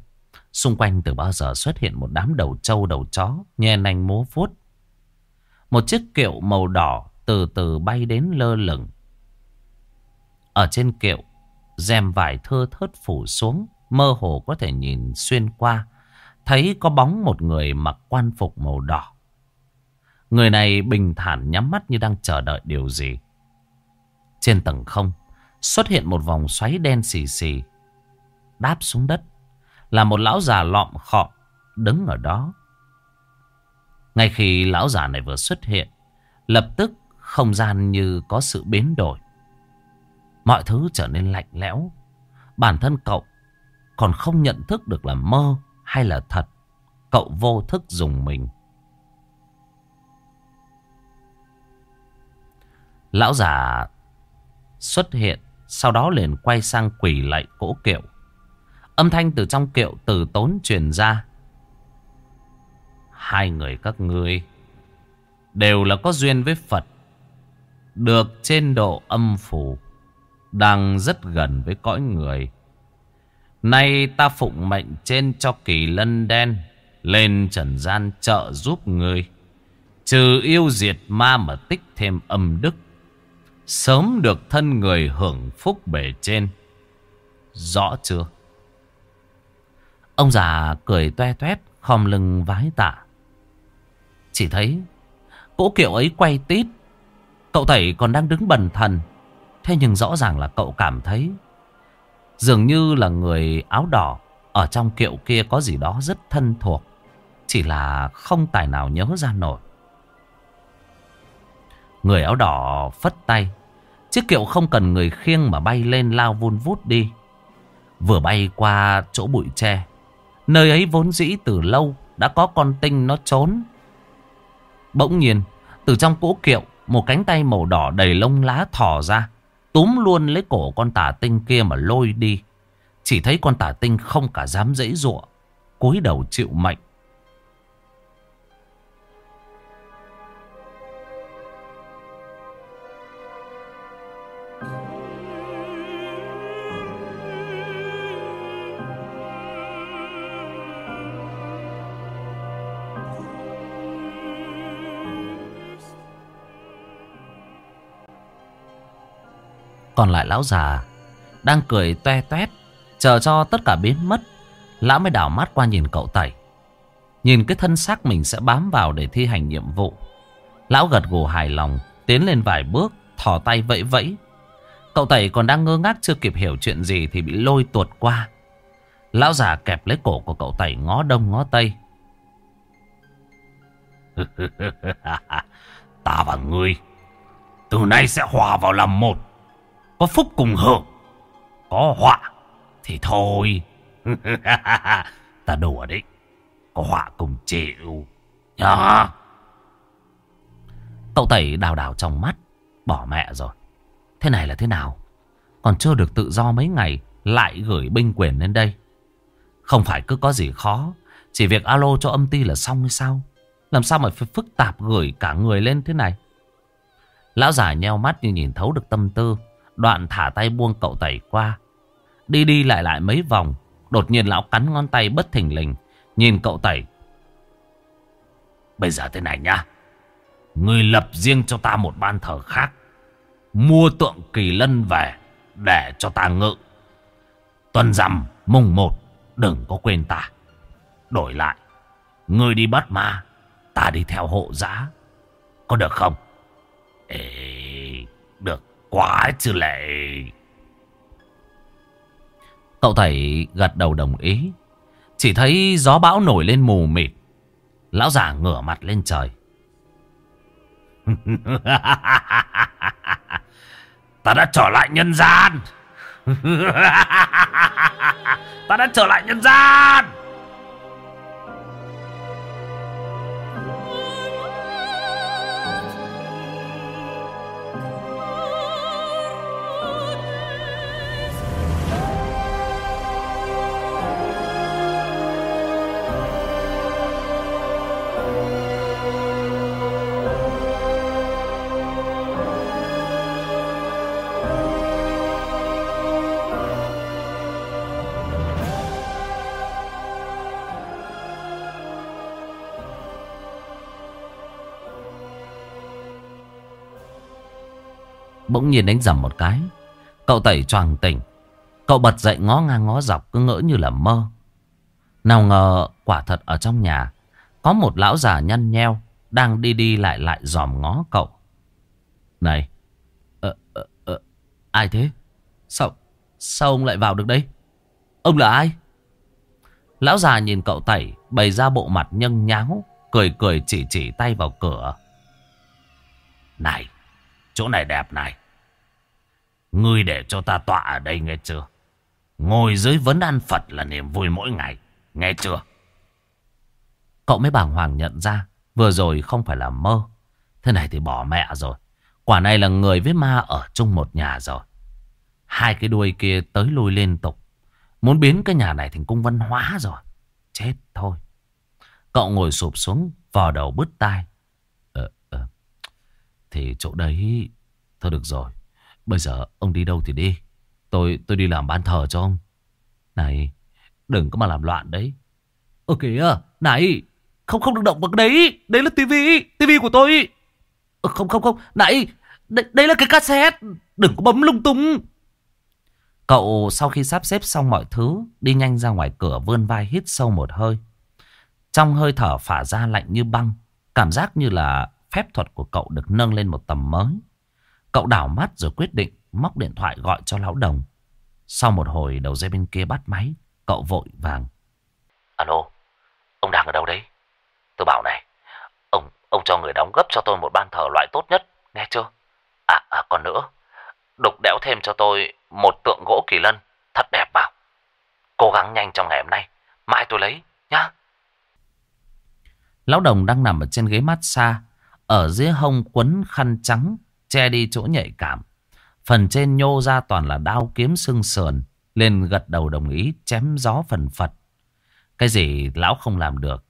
Xung quanh từ bao giờ xuất hiện một đám đầu trâu đầu chó, nhè nành múa vuốt. Một chiếc kiệu màu đỏ từ từ bay đến lơ lửng. Ở trên kiệu, rèm vải thưa thớt phủ xuống, Mơ hồ có thể nhìn xuyên qua Thấy có bóng một người mặc quan phục màu đỏ Người này bình thản nhắm mắt như đang chờ đợi điều gì trên tầng không, Xuất hiện một vòng xoáy đen xì xì, Đáp xuống đất, Là một lão già lọm khọm Đứng ở đó Ngay khi lão già này vừa xuất hiện, Lập tức không gian như có sự biến đổi Mọi thứ trở nên lạnh lẽo, Bản thân cậu còn không nhận thức được là mơ hay là thật. Cậu vô thức dùng mình. Lão già xuất hiện, sau đó liền quay sang quỳ lại cỗ kiệu. Âm thanh từ trong kiệu từ tốn truyền ra. Hai người các ngươi đều là có duyên với Phật. Được trên độ âm phủ, đang rất gần với cõi người. Nay ta phụng mệnh trên cho kỳ lân đen Lên trần gian trợ giúp người Trừ yêu diệt ma mà tích thêm âm đức Sớm được thân người hưởng phúc bể trên. Rõ chưa? Ông già cười toe toét, khom lưng vái tạ. Chỉ thấy, Cỗ kiệu ấy quay tít. Cậu thầy còn đang đứng bần thần. Thế nhưng rõ ràng là cậu cảm thấy, Dường như là người áo đỏ Ở trong kiệu kia có gì đó rất thân thuộc. Chỉ là không tài nào nhớ ra nổi. Người áo đỏ phất tay. Chiếc kiệu không cần người khiêng mà bay lên lao vun vút đi Vừa bay qua chỗ bụi tre, Nơi ấy vốn dĩ từ lâu Đã có con tinh nó trốn Bỗng nhiên, Từ trong cỗ kiệu, Một cánh tay màu đỏ đầy lông lá thỏ ra, Túm luôn lấy cổ con tà tinh kia mà lôi đi. Chỉ thấy con tà tinh không cả dám dãy ruộng. cúi đầu chịu mệnh. Còn lại lão già Đang cười toe toét, Chờ cho tất cả biến mất. Lão mới đảo mắt qua nhìn cậu tẩy. Nhìn cái thân xác mình sẽ bám vào để thi hành nhiệm vụ. Lão gật gù hài lòng, Tiến lên vài bước, Thò tay vẫy vẫy. Cậu tẩy còn đang ngơ ngác chưa kịp hiểu chuyện gì Thì bị lôi tuột qua. Lão già kẹp lấy cổ của cậu tẩy ngó đông ngó tây. Ta và ngươi, Từ nay sẽ hòa vào làm một có phúc cùng hưởng Có họa Thì thôi. ta đùa đấy. Có họa cùng chịu. Nhá. Cậu tẩy đào đào trong mắt. Bỏ mẹ rồi. Thế này là thế nào? Còn chưa được tự do mấy ngày. Lại gửi binh quyền lên đây. Không phải cứ có gì khó. Chỉ việc alo cho âm ty là xong hay sao? Làm sao mà phải phức tạp gửi cả người lên thế này? Lão già nheo mắt như nhìn thấu được tâm tư. Đoạn thả tay buông cậu tẩy qua. Đi đi lại lại mấy vòng. Đột nhiên lão cắn ngón tay bất thình lình. Nhìn cậu tẩy. Bây giờ thế này nhá. Người lập riêng cho ta một ban thờ khác. Mua tượng kỳ lân về. Để cho ta ngự. Tuần rằm mùng một. Đừng có quên ta. Đổi lại. Người đi bắt ma. Ta đi theo hộ giá. Có được không? Ê, được quá chứ lệ. Cậu thầy gật đầu đồng ý. Chỉ thấy gió bão nổi lên mù mịt. Lão già ngửa mặt lên trời. Ta đã trở lại nhân gian. Ta đã trở lại nhân gian. Bỗng nhiên đánh dầm một cái. Cậu tẩy choàng tỉnh. Cậu bật dậy ngó ngang ngó dọc cứ ngỡ như là mơ. Nào ngờ quả thật ở trong nhà. Có một lão già nhăn nheo. Đang đi đi lại lại dòm ngó cậu. Này. Ờ, ờ, ờ, ai thế? Sao, sao ông lại vào được đây? Ông là ai? Lão già nhìn cậu tẩy. Bày ra bộ mặt nhân nháo. Cười cười chỉ chỉ tay vào cửa. Này. Chỗ này đẹp này. Ngươi để cho ta tọa ở đây nghe chưa? Ngồi dưới vấn an Phật là niềm vui mỗi ngày. Nghe chưa? Cậu mới bàng hoàng nhận ra. Vừa rồi không phải là mơ. Thế này thì bỏ mẹ rồi. Quả này là người với ma ở chung một nhà rồi. Hai cái đuôi kia tới lui liên tục. Muốn biến cái nhà này thành cung văn hóa rồi. Chết thôi. Cậu ngồi sụp xuống, vò đầu bứt tai. Ờ, ờ. Thì chỗ đấy... Thôi được rồi. Bây giờ ông đi đâu thì đi. Tôi tôi đi làm ban thờ cho ông. Này, đừng có mà làm loạn đấy. Ơ kìa, này, không không được động vào cái đấy. Đấy là tivi, tivi của tôi. Ơ không không không, này, đây, đây là cái cassette. Đừng có bấm lung tung. Cậu sau khi sắp xếp xong mọi thứ, đi nhanh ra ngoài cửa vươn vai hít sâu một hơi. Trong hơi thở phả ra lạnh như băng, cảm giác như là phép thuật của cậu được nâng lên một tầm mới. Cậu đảo mắt rồi quyết định móc điện thoại gọi cho lão đồng. Sau một hồi đầu dây bên kia bắt máy, cậu vội vàng. Alo, ông đang ở đâu đấy? Tôi bảo này, ông ông cho người đóng gấp cho tôi một ban thờ loại tốt nhất, nghe chưa? À, à còn nữa, đục đẽo thêm cho tôi một tượng gỗ kỳ lân, thật đẹp vào. Cố gắng nhanh trong ngày hôm nay, mai tôi lấy, nhá. Lão đồng đang nằm ở trên ghế massage, ở dưới hông quấn khăn trắng che đi chỗ nhạy cảm. Phần trên nhô ra toàn là đao kiếm xương sườn. Lên gật đầu đồng ý, chém gió phần phật. Cái gì lão không làm được.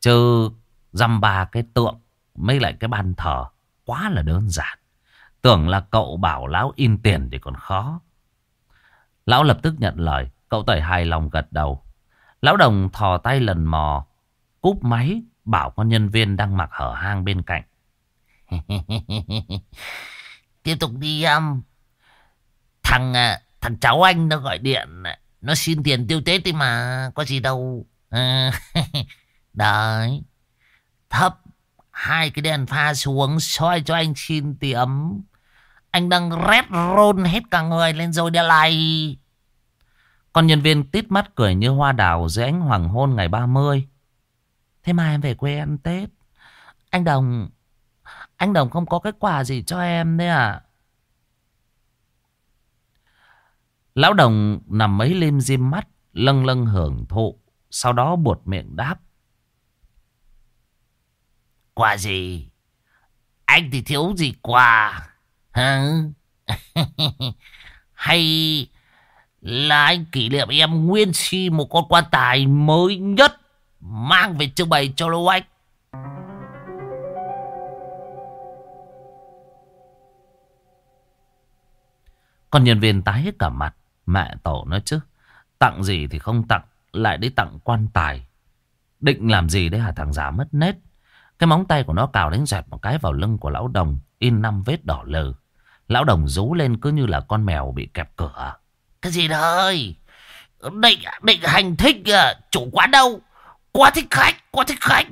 Chứ dăm ba cái tượng mấy lại cái ban thờ. Quá là đơn giản. Tưởng là cậu bảo lão in tiền thì còn khó. Lão lập tức nhận lời. Cậu tẩy hài lòng gật đầu. Lão đồng thò tay lần mò. Cúp máy, bảo con nhân viên đang mặc hở hang bên cạnh. Tiếp tục đi um, thằng à, thằng cháu anh nó gọi điện à, nó xin tiền tiêu tết đi mà có gì đâu. À, đấy. Thấp hai cái đèn pha xuống soi cho anh xin tiệm. Anh đang rét rôn hết cả người lên rồi đeo lại. Con nhân viên tít mắt cười như hoa đào dưới ánh hoàng hôn ngày 30 thế mai em về quê ăn tết. Anh đồng anh Đồng không có cái quà gì cho em đấy à? Lão đồng nằm mấy lim diêm mắt, lâng lâng hưởng thụ, sau đó buột miệng đáp. Quà gì? Anh thì thiếu gì quà? Hả? Hay là anh kỷ niệm em nguyên si một con quan tài mới nhất mang về trưng bày cho lô anh? Con nhân viên tái hết cả mặt. Mẹ tổ nói chứ. Tặng gì thì không tặng. Lại đi tặng quan tài. Định làm gì đấy hả thằng già mất nết. Cái móng tay của nó cào đánh dẹt một cái vào lưng của lão đồng. In năm vết đỏ lờ. Lão đồng rú lên cứ như là con mèo bị kẹp cửa. Cái gì đây? Định, định hành thích? Ờ, chủ quán đâu? Quá thích khách, quá thích khách.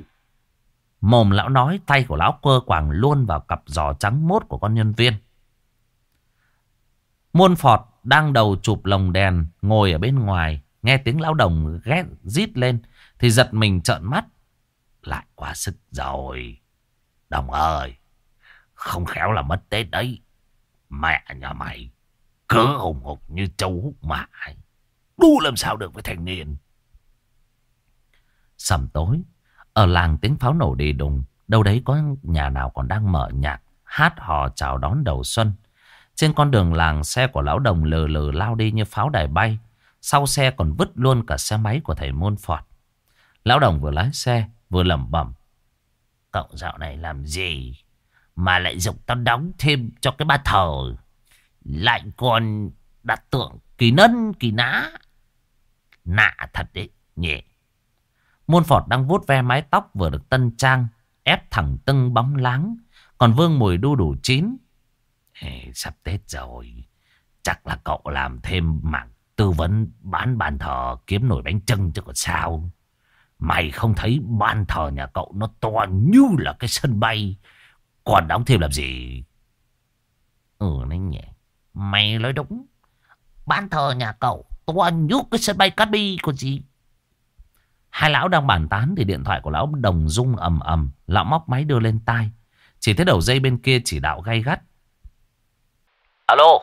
Mồm lão nói tay của lão cơ quàng luôn vào cặp giò trắng mốt của con nhân viên. Muôn Phọt đang đầu chụp lồng đèn ngồi ở bên ngoài. Nghe tiếng lão đồng ghét rít lên thì giật mình trợn mắt. Lại quá sức rồi. Đồng ơi, không khéo là mất Tết đấy. Mẹ nhà mày cứ hùng hục như châu hút mại. Đu làm sao được với thanh niên. Sầm tối, ở làng tiếng pháo nổ đi đùng. Đâu đấy có nhà nào còn đang mở nhạc, hát hò chào đón đầu xuân. Trên con đường làng, xe của lão đồng lờ lờ lao đi như pháo đài bay. Sau xe còn vứt luôn cả xe máy của thầy môn phọt. Lão đồng vừa lái xe, vừa lẩm bẩm. Cậu dạo này làm gì mà lại dục tao đóng thêm cho cái ba thờ. Lại còn đặt tượng kỳ nân, kỳ ná. Nạ thật đấy, nhỉ. Môn phọt đang vuốt ve mái tóc vừa được tân trang. Ép thẳng tưng bóng láng. Còn vương mùi đu đủ chín. Sắp Tết rồi. Chắc là cậu làm thêm mạng tư vấn bán bàn thờ kiếm nổi bánh trưng chứ còn sao. Mày không thấy bàn thờ nhà cậu nó to như là cái sân bay. Còn đóng thêm làm gì? Ừ đấy nhỉ. Mày nói đúng. bàn thờ nhà cậu to như cái sân bay Cát Bi, còn gì. Hai lão đang bàn tán thì điện thoại của lão đồng rung ầm ầm. Lão móc máy đưa lên tai. Chỉ thấy đầu dây bên kia chỉ đạo gay gắt. Alo,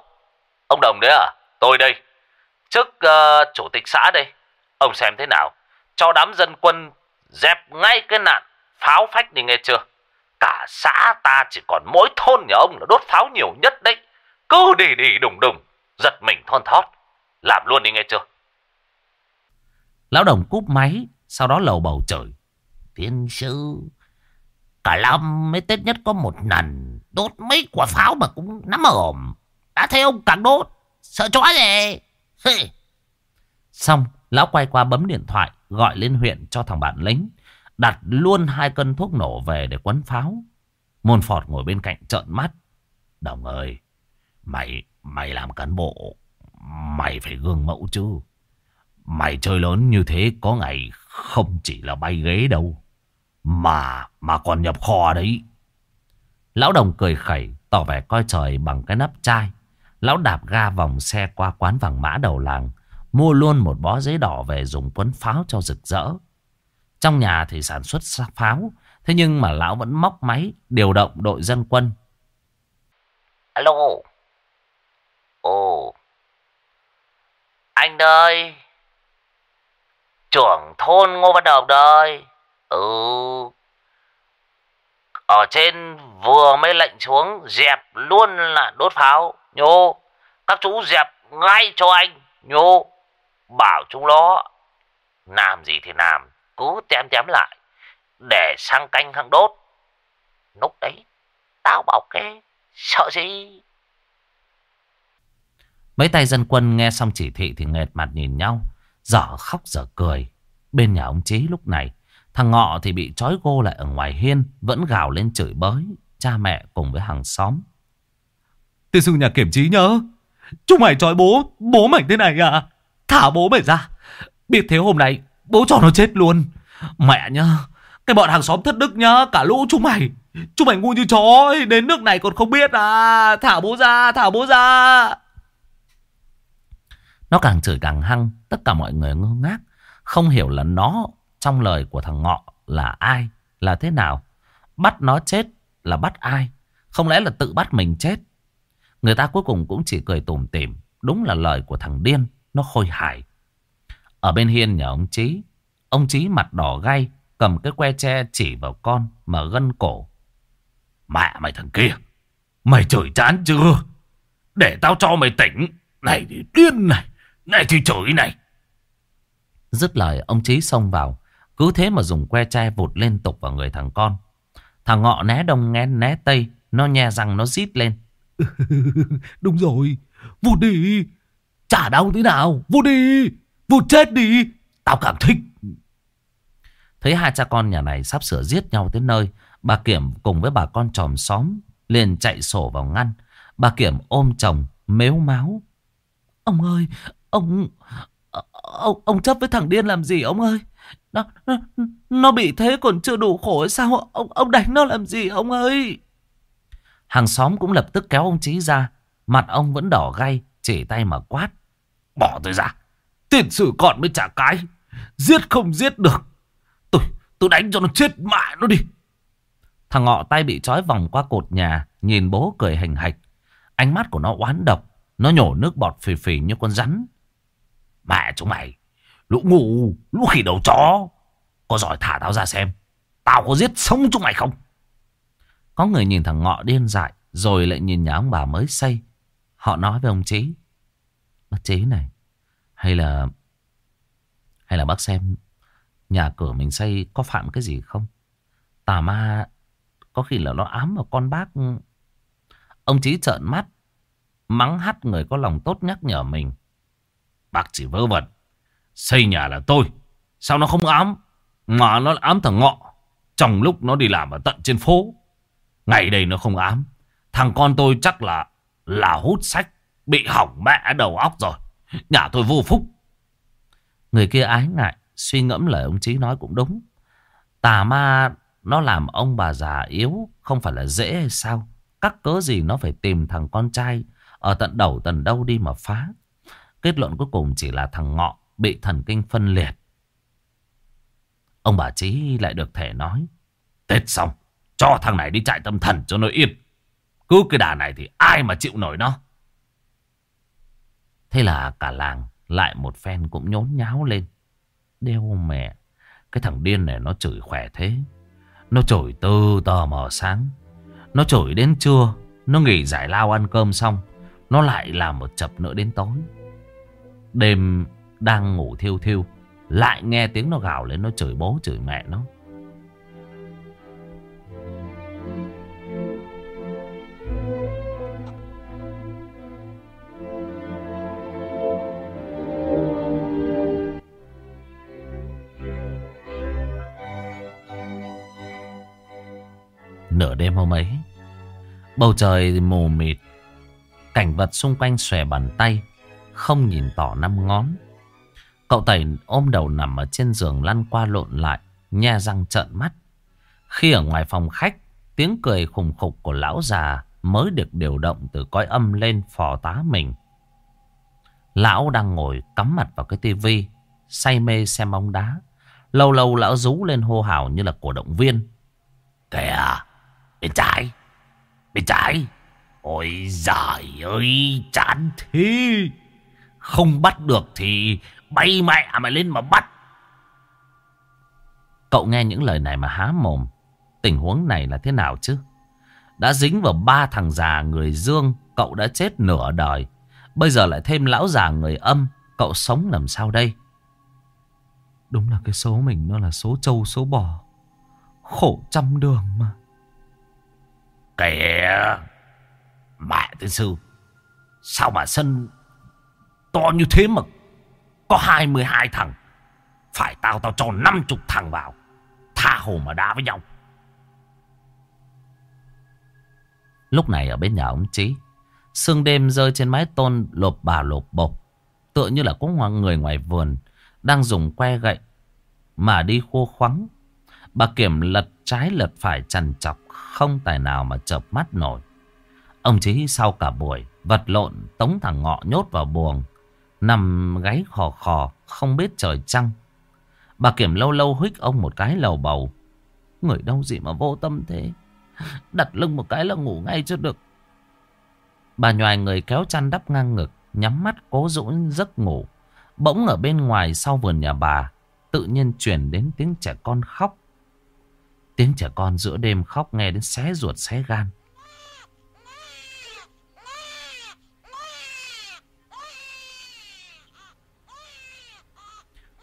ông Đồng đấy à? Tôi đây. chức uh, ờ, chủ tịch xã đây. Ông xem thế nào? Cho đám dân quân dẹp ngay cái nạn pháo phách đi nghe chưa? Cả xã ta chỉ còn mỗi thôn nhà ông là đốt pháo nhiều nhất đấy. Cứ đi đi đùng đùng, giật mình thon thót. Làm luôn đi nghe chưa? Lão Đồng cúp máy, sau đó lầu bầu trời. Tiên sư, cả năm mấy Tết nhất có một lần đốt mấy quả pháo mà cũng nắm ổm. Đã thấy ông càng đốt, sợ chó gì? Xong, lão quay qua bấm điện thoại, gọi lên huyện cho thằng bạn lính. Đặt luôn hai cân thuốc nổ về để quấn pháo. Môn Phọt ngồi bên cạnh trợn mắt. Đồng ơi, mày, mày làm cán bộ, mày phải gương mẫu chứ. Mày chơi lớn như thế có ngày không chỉ là bay ghế đâu. Mà, mà còn nhập kho đấy. Lão đồng cười khẩy, tỏ vẻ coi trời bằng cái nắp chai. Lão đạp ga vòng xe qua quán vàng mã đầu làng. Mua luôn một bó giấy đỏ về dùng quấn pháo cho rực rỡ. Trong nhà thì sản xuất pháo. Thế nhưng mà lão vẫn móc máy điều động đội dân quân. Alo. Ồ. Anh ơi. Trưởng thôn Ngô Văn Đồng đây. Ừ. Ở trên vừa mới lệnh xuống, dẹp luôn là đốt pháo. Nhô. Các chú dẹp ngay cho anh. Nhô. Bảo chúng nó. Làm gì thì làm. Cứ tém tém lại. Để sang canh hăng đốt. Lúc đấy. Tao bảo kê. Sợ gì. Mấy tay dân quân nghe xong chỉ thị thì nghệt mặt nhìn nhau. Dở khóc dở cười. Bên nhà ông Chí lúc này. Thằng Ngọ thì bị trói gô lại ở ngoài hiên. Vẫn gào lên chửi bới. Cha mẹ cùng với hàng xóm. Tiên sư nhà kiểm trí nhớ. Chúng mày trói bố. Bố mày thế này à. Thả bố mày ra. Biết thế hôm nay, bố cho nó chết luôn. Mẹ nhá. Cái bọn hàng xóm thất đức nhá. Cả lũ chúng mày. Chúng mày ngu như chó ấy. Đến nước này còn không biết à. Thả bố ra. Thả bố ra. Nó càng chửi càng hăng. Tất cả mọi người ngơ ngác. Không hiểu là nó, trong lời của thằng Ngọ là ai. Là thế nào. Bắt nó chết là bắt ai. Không lẽ là tự bắt mình chết. Người ta cuối cùng cũng chỉ cười tủm tỉm. Đúng là lời của thằng điên, Nó khôi hài. Ở bên hiên nhà ông Chí. Ông Chí mặt đỏ gay Cầm cái que tre chỉ vào con Mà gân cổ. Mẹ mày thằng kia, Mày chửi chán chưa? Để tao cho mày tỉnh. Này thì điên này Này thì chửi này. Dứt lời, ông Chí xông vào. Cứ thế mà dùng que tre vụt liên tục vào người thằng con. Thằng ngọ né đông nghe né tây, Nó nhe răng, nó rít lên. Đúng rồi. Vụt đi. Chả đau thế nào. Vụt đi. Vụt chết đi. Tao cảm thích. Thấy hai cha con nhà này sắp sửa giết nhau tới nơi Bà Kiểm cùng với bà con tròm xóm liền chạy sổ vào ngăn. Bà Kiểm ôm chồng mếu máu. Ông ơi Ông Ông, ông chấp với thằng điên làm gì ông ơi? Nó, nó, nó bị thế còn chưa đủ khổ sao? Ông, ông đánh nó làm gì ông ơi? Hàng xóm cũng lập tức kéo ông Chí ra Mặt ông vẫn đỏ gay Chỉ tay mà quát. Bỏ tôi ra Tiền sử còn mới trả cái Giết không giết được. Tôi, tôi đánh cho nó chết mãi nó đi. Thằng ngọ tay bị trói vòng qua cột nhà Nhìn bố cười hành hạch. Ánh mắt của nó oán độc Nó nhổ nước bọt phì phì như con rắn. Mẹ chúng mày Lũ ngu Lũ khỉ đầu chó Có giỏi thả tao ra xem Tao có giết sống chúng mày không? Có người nhìn thằng ngọ điên dại, Rồi lại nhìn nhà ông bà mới xây Họ nói với ông Chí, Bác Chí này, Hay là Hay là bác xem Nhà cửa mình xây có phạm cái gì không? Tà ma Có khi là nó ám vào con bác. Ông Chí trợn mắt, Mắng hắt người có lòng tốt nhắc nhở mình, Bác chỉ vớ vẩn, Xây nhà là tôi, Sao nó không ám? Mà nó ám thằng ngọ, Trong lúc nó đi làm ở tận trên phố. Ngày đây nó không ám. Thằng con tôi chắc là Là hút sách Bị hỏng mẹ đầu óc rồi. Nhà tôi vô phúc. Người kia ái ngại Suy ngẫm lời ông Chí nói cũng đúng. Tà ma nó làm ông bà già yếu Không phải là dễ hay sao? Các cớ gì nó phải tìm thằng con trai Ở tận đầu tận đâu đi mà phá? Kết luận cuối cùng chỉ là thằng Ngọ bị thần kinh phân liệt. Ông bà Chí lại được thể nói. Tết xong, cho thằng này đi chạy tâm thần cho nó yên. Cứ cái đà này thì ai mà chịu nổi nó. Thế là cả làng lại một phen cũng nhốn nháo lên. Đeo mẹ, cái thằng điên này nó chửi khỏe thế. Nó chửi từ tò mò sáng. Nó chửi đến trưa, nó nghỉ giải lao ăn cơm xong. Nó lại làm một chập nữa đến tối. Đêm đang ngủ thiêu thiêu Lại nghe tiếng nó gào lên Nó chửi bố chửi mẹ nó Nửa đêm hôm ấy Bầu trời mù mịt Cảnh vật xung quanh xòe bàn tay Không nhìn tỏ năm ngón Cậu Tẩy ôm đầu nằm ở trên giường lăn qua lộn lại, nhe răng trợn mắt. Khi ở ngoài phòng khách, tiếng cười khùng khục của lão già mới được điều động từ cõi âm lên phò tá mình. Lão đang ngồi cắm mặt vào cái tivi, say mê xem bóng đá. Lâu lâu lão rú lên hô hào như là cổ động viên. Kìa, bên trái, bên trái. Ôi giời ơi, chán thế. Không bắt được thì Bay mẹ mà lên mà bắt. Cậu nghe những lời này mà há mồm. Tình huống này là thế nào chứ? Đã dính vào ba thằng già người dương, cậu đã chết nửa đời. Bây giờ lại thêm lão già người âm, cậu sống làm sao đây? Đúng là cái số mình nó là số trâu số bò. Khổ trăm đường mà. Kìa! Mẹ tiên sư! Sao mà sân to như thế mà có 22 thằng. Phải tao tao cho 50 thằng vào. Tha hồ mà đá với nhau. Lúc này ở bên nhà ông trí, Sương đêm rơi trên mái tôn lộp bà lộp bộp. Tựa như là có người ngoài vườn. Đang dùng que gậy. Mà đi khô khoắng. Bà Kiểm lật trái lật phải chằn chọc. Không tài nào mà chợp mắt nổi. Ông Chí sau cả buổi vật lộn tống thằng ngọ nhốt vào buồng Nằm gáy khò khò Không biết trời trăng Bà Kiểm lâu lâu huých ông một cái lầu bầu Người đâu gì mà vô tâm thế Đặt lưng một cái là ngủ ngay cho được Bà nhòi người kéo chăn đắp ngang ngực nhắm mắt cố dỗ giấc ngủ. Bỗng ở bên ngoài sau vườn nhà bà, tự nhiên chuyển đến tiếng trẻ con khóc. Tiếng trẻ con giữa đêm khóc nghe đến xé ruột xé gan.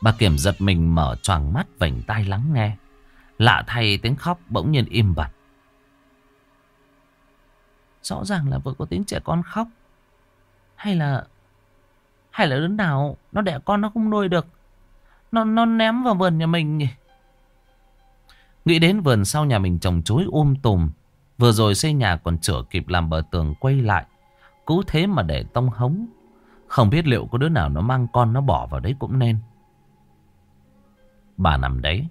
Bà Kiểm giật mình mở choàng mắt vành tai lắng nghe. Lạ thay tiếng khóc bỗng nhiên im bặt. Rõ ràng là vừa có tiếng trẻ con khóc. Hay là... Hay là đứa nào nó đẻ con nó không nuôi được. Nó, nó ném vào vườn nhà mình nhỉ. Nghĩ đến vườn sau nhà mình trồng chuối um tùm. Vừa rồi xây nhà còn chữa kịp làm bờ tường quay lại. Cứ thế mà để tông hống. Không biết liệu có đứa nào nó mang con nó bỏ vào đấy cũng nên. Bà nằm đấy.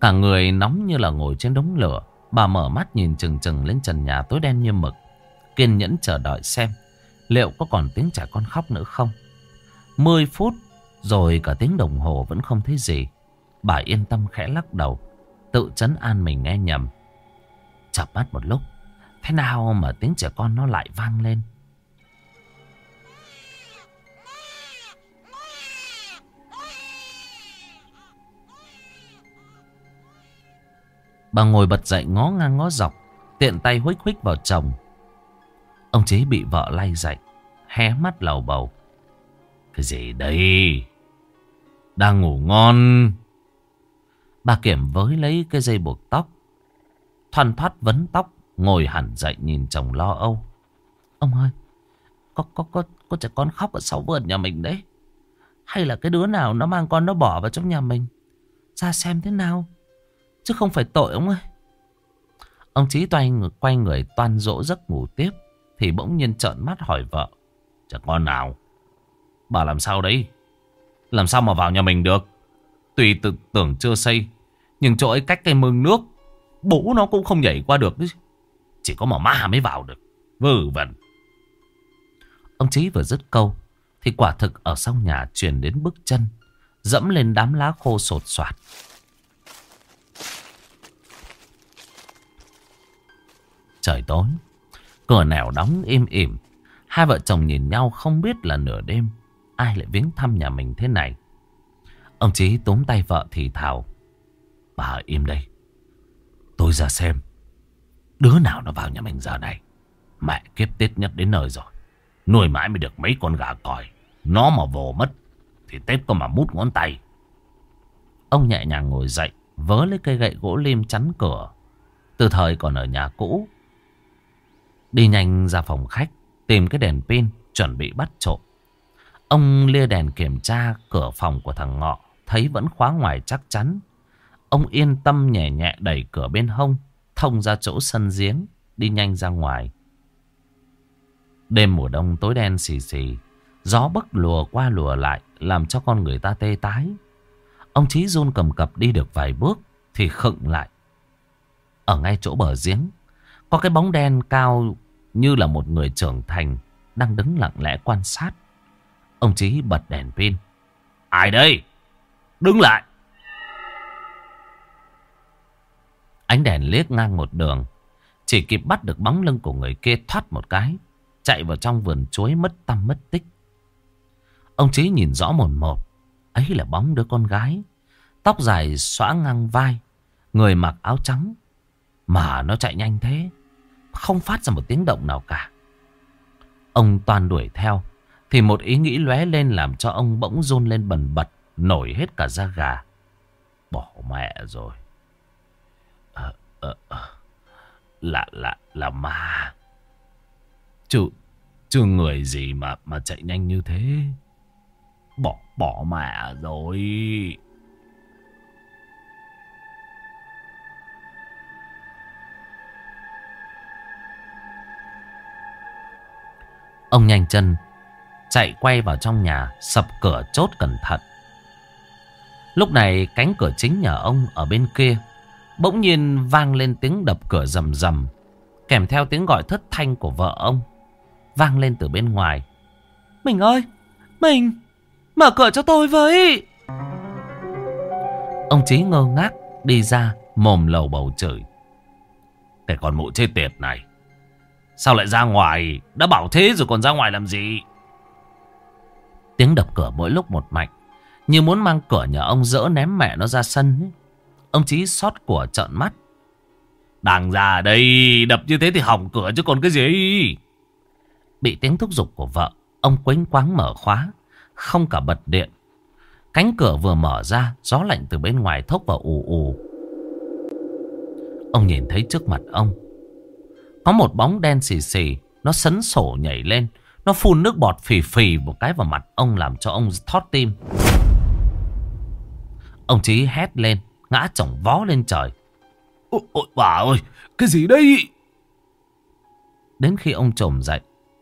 Cả người nóng như là ngồi trên đống lửa. Bà mở mắt nhìn chừng chừng lên trần nhà tối đen như mực. Kiên nhẫn chờ đợi xem. Liệu có còn tiếng trẻ con khóc nữa không? Mười phút rồi cả tiếng đồng hồ vẫn không thấy gì. Bà yên tâm khẽ lắc đầu. Tự chấn an mình nghe nhầm. Chập mắt một lúc. Thế nào mà tiếng trẻ con nó lại vang lên? Bà ngồi bật dậy ngó ngang ngó dọc. Tiện tay huých huých vào chồng. Ông chế bị vợ lay dậy. Hé mắt lầu bầu. Cái gì đây? Đang ngủ ngon. Bà Kiểm với lấy cái dây buộc tóc. Thoăn thoát vấn tóc. Ngồi hẳn dậy nhìn chồng lo âu. Ông ơi. Có, có, có, có trẻ con khóc ở sau vườn nhà mình đấy. Hay là cái đứa nào nó mang con nó bỏ vào trong nhà mình. Ra xem thế nào. Chứ không phải tội ông ơi. Ông Chí toay quay người toan dỗ giấc ngủ tiếp. Thì bỗng nhiên trợn mắt hỏi vợ. Trẻ con nào? Bà làm sao đấy? Làm sao mà vào nhà mình được? Tuy tự tưởng chưa xây. Nhưng chỗ ấy cách cây mương nước. Bố nó cũng không nhảy qua được. Chỉ có mỏ ma mới vào được. Vừ vẩn. Ông Chí vừa dứt câu. Thì quả thực ở sau nhà truyền đến bước chân. Dẫm lên đám lá khô sột soạt. Trời tối. Cửa nẻo đóng im ỉm. Hai vợ chồng nhìn nhau không biết là nửa đêm. Ai lại viếng thăm nhà mình thế này. Ông Chí túm tay vợ thì thào. Bà im đây. Tôi ra xem. Đứa nào nó vào nhà mình giờ này. Mẹ kiếp Tết nhất đến nơi rồi. Nuôi mãi mới được mấy con gà còi. Nó mà vồ mất. Thì Tết có mà mút ngón tay. Ông nhẹ nhàng ngồi dậy. Vớ lấy cây gậy gỗ lim chắn cửa. Từ thời còn ở nhà cũ. Đi nhanh ra phòng khách. Tìm cái đèn pin. Chuẩn bị bắt trộm. Ông lia đèn kiểm tra cửa phòng của thằng Ngọ. Thấy vẫn khóa ngoài chắc chắn. Ông yên tâm nhẹ nhẹ đẩy cửa bên hông. Thông ra chỗ sân giếng. Đi nhanh ra ngoài. Đêm mùa đông tối đen xì xì. Gió bấc lùa qua lùa lại. Làm cho con người ta tê tái. Ông Chí run cầm cập đi được vài bước. Thì khựng lại. Ở ngay chỗ bờ giếng. Có cái bóng đen cao như là một người trưởng thành. Đang đứng lặng lẽ quan sát. Ông Chí bật đèn pin. Ai đây? Đứng lại. Ánh đèn liếc ngang một đường. Chỉ kịp bắt được bóng lưng của người kia thoát một cái. Chạy vào trong vườn chuối mất tâm mất tích. Ông Chí nhìn rõ một một. Ấy là bóng đứa con gái. Tóc dài xõa ngang vai. Người mặc áo trắng. Mà nó chạy nhanh thế. Không phát ra một tiếng động nào cả. Ông toàn đuổi theo. Thì một ý nghĩ lóe lên làm cho ông bỗng run lên bần bật. Nổi hết cả da gà. Bỏ mẹ rồi. À, à, à. Là, là, là ma. Chứ, chứ người gì mà mà chạy nhanh như thế. Bỏ, bỏ mẹ rồi. Ông nhanh chân chạy quay vào trong nhà, sập cửa chốt cẩn thận. Lúc này cánh cửa chính nhà ông ở bên kia bỗng nhiên vang lên tiếng đập cửa rầm rầm, kèm theo tiếng gọi thất thanh của vợ ông vang lên từ bên ngoài. Mình ơi, mình, mở cửa cho tôi với. Ông Chí ngơ ngác đi ra mồm lầu bầu chửi. Cái con mụ chết tiệt này, sao lại ra ngoài? Đã bảo thế rồi còn ra ngoài làm gì? Tiếng đập cửa mỗi lúc một mạnh. Như muốn mang cửa nhà ông dỡ ném mẹ nó ra sân. Ấy. Ông Chí xót của trợn mắt. Đang ra đây, đập như thế thì hỏng cửa chứ còn cái gì. Bị tiếng thúc giục của vợ, ông quánh quáng mở khóa, không cả bật điện. Cánh cửa vừa mở ra, gió lạnh từ bên ngoài thốc vào ù ù. Ông nhìn thấy trước mặt ông, có một bóng đen xì xì, nó sấn sổ nhảy lên, nó phun nước bọt phì phì một cái vào mặt ông làm cho ông thót tim. Ông Chí hét lên, ngã chồng vó lên trời. Ôi, ôi bà ơi, cái gì đây? Đến khi ông trồm dậy,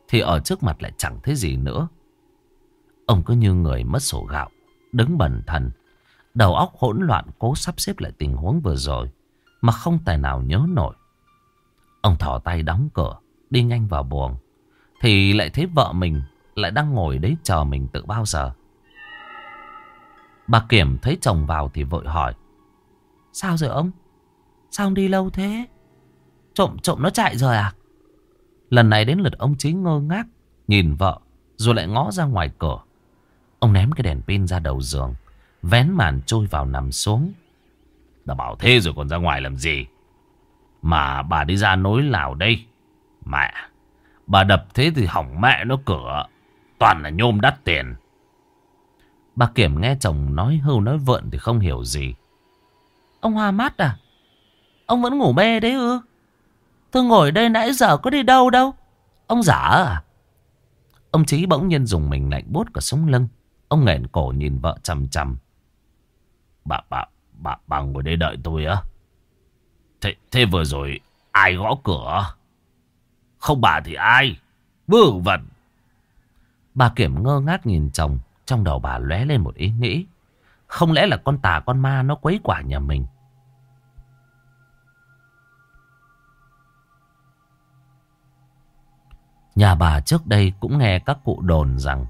thì ở trước mặt lại chẳng thấy gì nữa. Ông cứ như người mất sổ gạo, đứng bần thần, đầu óc hỗn loạn cố sắp xếp lại tình huống vừa rồi, mà không tài nào nhớ nổi. Ông thỏ tay đóng cửa, đi nhanh vào buồng, thì lại thấy vợ mình lại đang ngồi đấy chờ mình từ bao giờ. Bà Kiểm thấy chồng vào thì vội hỏi. Sao rồi ông? Sao ông đi lâu thế? Trộm trộm nó chạy rồi à? Lần này đến lượt ông Chí ngơ ngác, nhìn vợ, rồi lại ngó ra ngoài cửa. Ông ném cái đèn pin ra đầu giường, vén màn trôi vào nằm xuống. Đã bảo thế rồi còn ra ngoài làm gì? Mà bà đi ra nối lào đây. Mẹ, bà đập thế thì hỏng mẹ nó cửa. Toàn là nhôm đắt tiền. Bà Kiểm nghe chồng nói hưu nói vượn thì không hiểu gì. Ông Hoa mát à? Ông vẫn ngủ mê đấy ư? Tôi ngồi đây nãy giờ có đi đâu đâu. Ông giả à? Ông Chí bỗng nhiên dùng mình lạnh bút cả sống lưng. Ông nghẹn cổ nhìn vợ chầm chầm. Bà, bà, bà, bà ngồi đây đợi tôi á. Thế, thế vừa rồi ai gõ cửa? Không bà thì ai? Vư vẩn. Bà Kiểm ngơ ngác nhìn chồng. Trong đầu bà lóe lên một ý nghĩ. Không lẽ là con tà, con ma nó quấy quả nhà mình? Nhà bà trước đây cũng nghe các cụ đồn rằng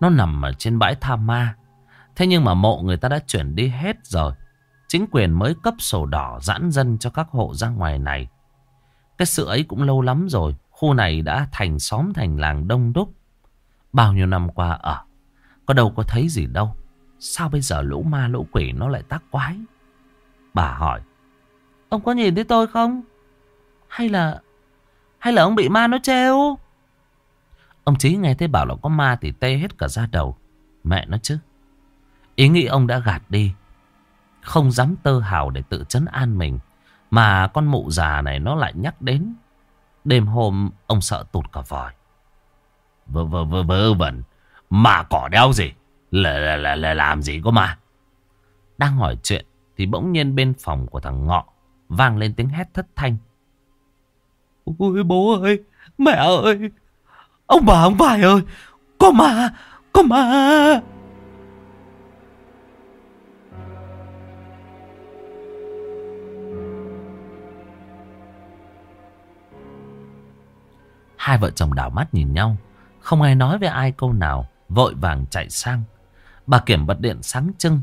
nó nằm ở trên bãi tha ma. Thế nhưng mà mộ người ta đã chuyển đi hết rồi. Chính quyền mới cấp sổ đỏ giãn dân cho các hộ ra ngoài này. Cái sự ấy cũng lâu lắm rồi. Khu này đã thành xóm thành làng đông đúc. Bao nhiêu năm qua ở. Có đâu có thấy gì đâu. Sao bây giờ lũ ma lũ quỷ nó lại tác quái? Bà hỏi. Ông có nhìn thấy tôi không? Hay là... Hay là ông bị ma nó treo? Ông Chí nghe thấy bảo là có ma thì tê hết cả da đầu. Mẹ nó chứ. Ý nghĩ ông đã gạt đi. Không dám tơ hào để tự chấn an mình. Mà con mụ già này nó lại nhắc đến. Đêm hôm, ông sợ tụt cả vòi. Vơ vơ vơ vơ vẩn. Mà cỏ đeo gì? Là, là, là, là làm gì có ma? Đang hỏi chuyện thì bỗng nhiên bên phòng của thằng Ngọ vang lên tiếng hét thất thanh. Ôi bố ơi, mẹ ơi, Ông bà ông vải ơi Có ma Có ma Hai vợ chồng đảo mắt nhìn nhau Không ai nói với ai câu nào Vội vàng chạy sang. Bà Kiểm bật điện sáng trưng.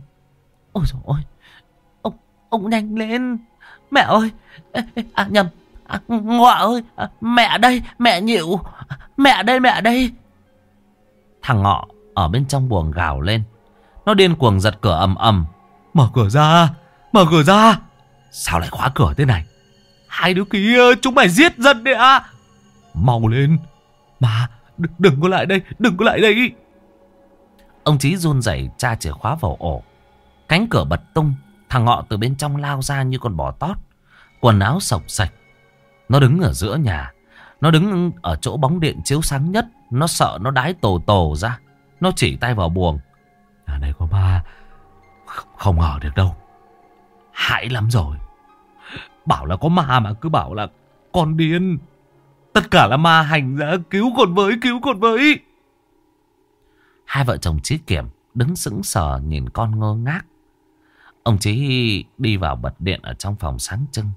Ôi dồi ôi Ông, ông nhanh lên. Mẹ ơi À nhầm. À, Ngọa ơi à, Mẹ đây Mẹ nhịu. Mẹ đây mẹ đây. Thằng ngọ ở bên trong buồng gào lên. Nó điên cuồng giật cửa ầm ầm. Mở cửa ra Mở cửa ra. Sao lại khóa cửa thế này? Hai đứa kia chúng mày giết dân đấy à Mau lên. Mà đừng, đừng có lại đây Đừng có lại đây. Ông Chí run rẩy tra chìa khóa vào ổ. Cánh cửa bật tung Thằng ngọ từ bên trong lao ra như con bò tót. Quần áo sọc sạch. Nó đứng ở giữa nhà. Nó đứng ở chỗ bóng điện chiếu sáng nhất. Nó sợ nó đái tổ tổ ra. Nó chỉ tay vào buồng. Nhà này có ma. Không ở được đâu. Hại lắm rồi. Bảo là có ma mà cứ bảo là Con điên. Tất cả là ma hành ra. Cứu con với Cứu con với Hai vợ chồng Chí Kiểm Đứng sững sờ nhìn con ngơ ngác Ông Chí đi vào bật điện Ở trong phòng sáng trưng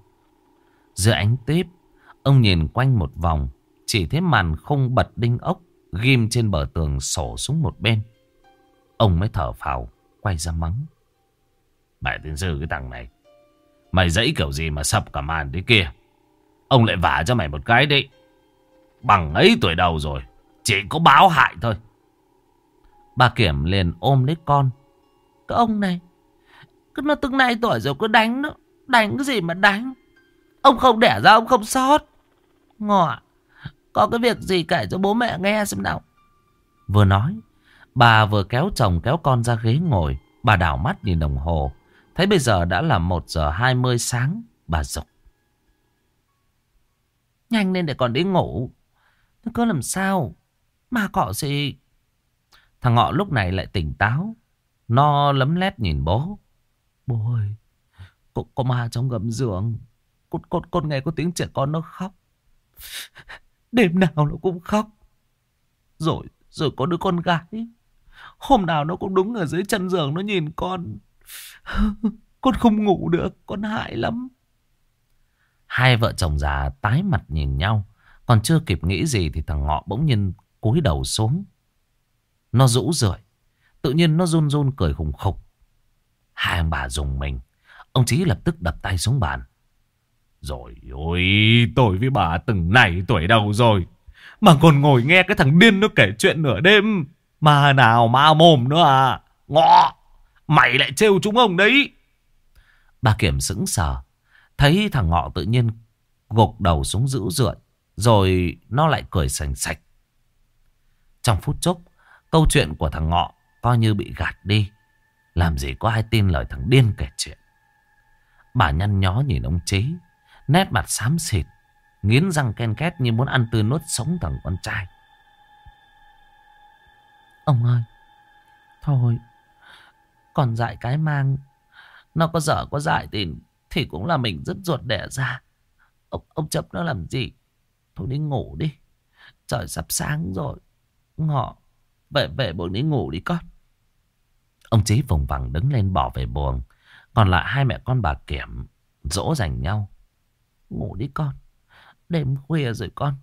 Giữa ánh tiếp Ông nhìn quanh một vòng, chỉ thấy màn không bật đinh ốc ghim trên bờ tường sổ xuống một bên. Ông mới thở phào, quay ra mắng. Mày tên dư cái thằng này, mày dãy kiểu gì mà sập cả màn đấy kia. Ông lại vả cho mày một cái đấy. Bằng ấy tuổi đầu rồi, chỉ có báo hại thôi. Bà Kiểm liền ôm lấy con. Cái ông này, cứ nó từng nay tuổi rồi cứ đánh nó. Đánh cái gì mà đánh. Ông không đẻ ra ông không sót. Ngọ, có cái việc gì kể cho bố mẹ nghe xem nào. Vừa nói, bà vừa kéo chồng kéo con ra ghế ngồi. Bà đảo mắt nhìn đồng hồ. Thấy bây giờ đã là 1 giờ 20 sáng. Bà dục. Nhanh lên để còn đi ngủ. Nó cứ làm sao? Mà cọ gì? Thằng Ngọ lúc này lại tỉnh táo. Nó lấm lét nhìn bố. Bố ơi, có, có ma trong gầm giường. Con, con, con nghe có tiếng trẻ con nó khóc. Đêm nào nó cũng khóc. Rồi, rồi có đứa con gái. Hôm nào nó cũng đúng ở dưới chân giường nó nhìn con. Con không ngủ được, con hại lắm. Hai vợ chồng già tái mặt nhìn nhau. Còn chưa kịp nghĩ gì thì thằng Ngọ bỗng nhiên cúi đầu xuống. Nó rũ rượi. Tự nhiên nó run run cười khủng khục. Hai ông bà dùng mình. Ông Chí lập tức đập tay xuống bàn. Rồi ôi, tôi với bà từng này tuổi đầu rồi. Mà còn ngồi nghe cái thằng điên nó kể chuyện nửa đêm. Mà nào ma mồm nữa à. Ngọ, mày lại trêu chúng ông đấy. Bà Kiểm sững sờ. Thấy thằng Ngọ tự nhiên gục đầu xuống dữ rượi. Rồi nó lại cười sành sạch. Trong phút chốc, câu chuyện của thằng Ngọ coi như bị gạt đi. Làm gì có ai tin lời thằng điên kể chuyện. Bà nhăn nhó nhìn ông Trí. Nét mặt xám xịt. Nghiến răng ken két như muốn ăn tươi nuốt sống thằng con trai. Ông ơi. Thôi. Còn dại cái mang. Nó có dở có dại thì, thì cũng là mình rất ruột đẻ ra. Ông, ông chấp nó làm gì? Thôi đi ngủ đi. Trời sắp sáng rồi. Ngọ. Về về buồn đi ngủ đi con. Ông Chí vùng vằng đứng lên bỏ về buồng. Còn lại hai mẹ con bà Kiểm dỗ dành nhau. Ngủ đi con. Đêm khuya rồi con.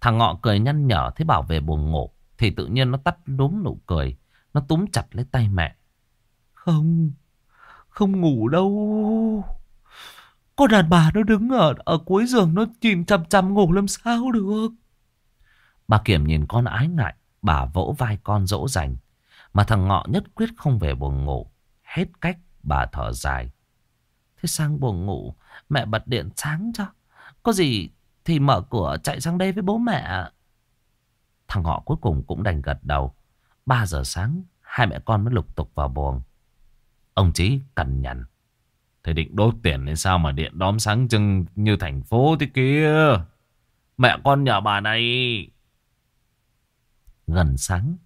Thằng Ngọ cười nhăn nhở thế bảo về buồn ngủ. Thì tự nhiên nó tắt đúng nụ cười. Nó túm chặt lấy tay mẹ. Không. Không ngủ đâu. Con đàn bà nó đứng ở ở cuối giường nó nhìn chằm chằm ngủ làm sao được. Bà Kiểm nhìn con ái ngại. Bà vỗ vai con dỗ dành. Mà thằng Ngọ nhất quyết không về buồn ngủ. Hết cách, bà thở dài. Thế sang buồn ngủ, mẹ bật điện sáng cho. Có gì thì mở cửa chạy sang đây với bố mẹ. Thằng Ngọ cuối cùng cũng đành gật đầu. 3 giờ sáng, hai mẹ con mới lục tục vào buồng. Ông Chí cằn nhằn. Thế định đốt tiền nên sao mà điện đóm sáng trưng như thành phố thế kia. Mẹ con nhà bà này. Gần sáng.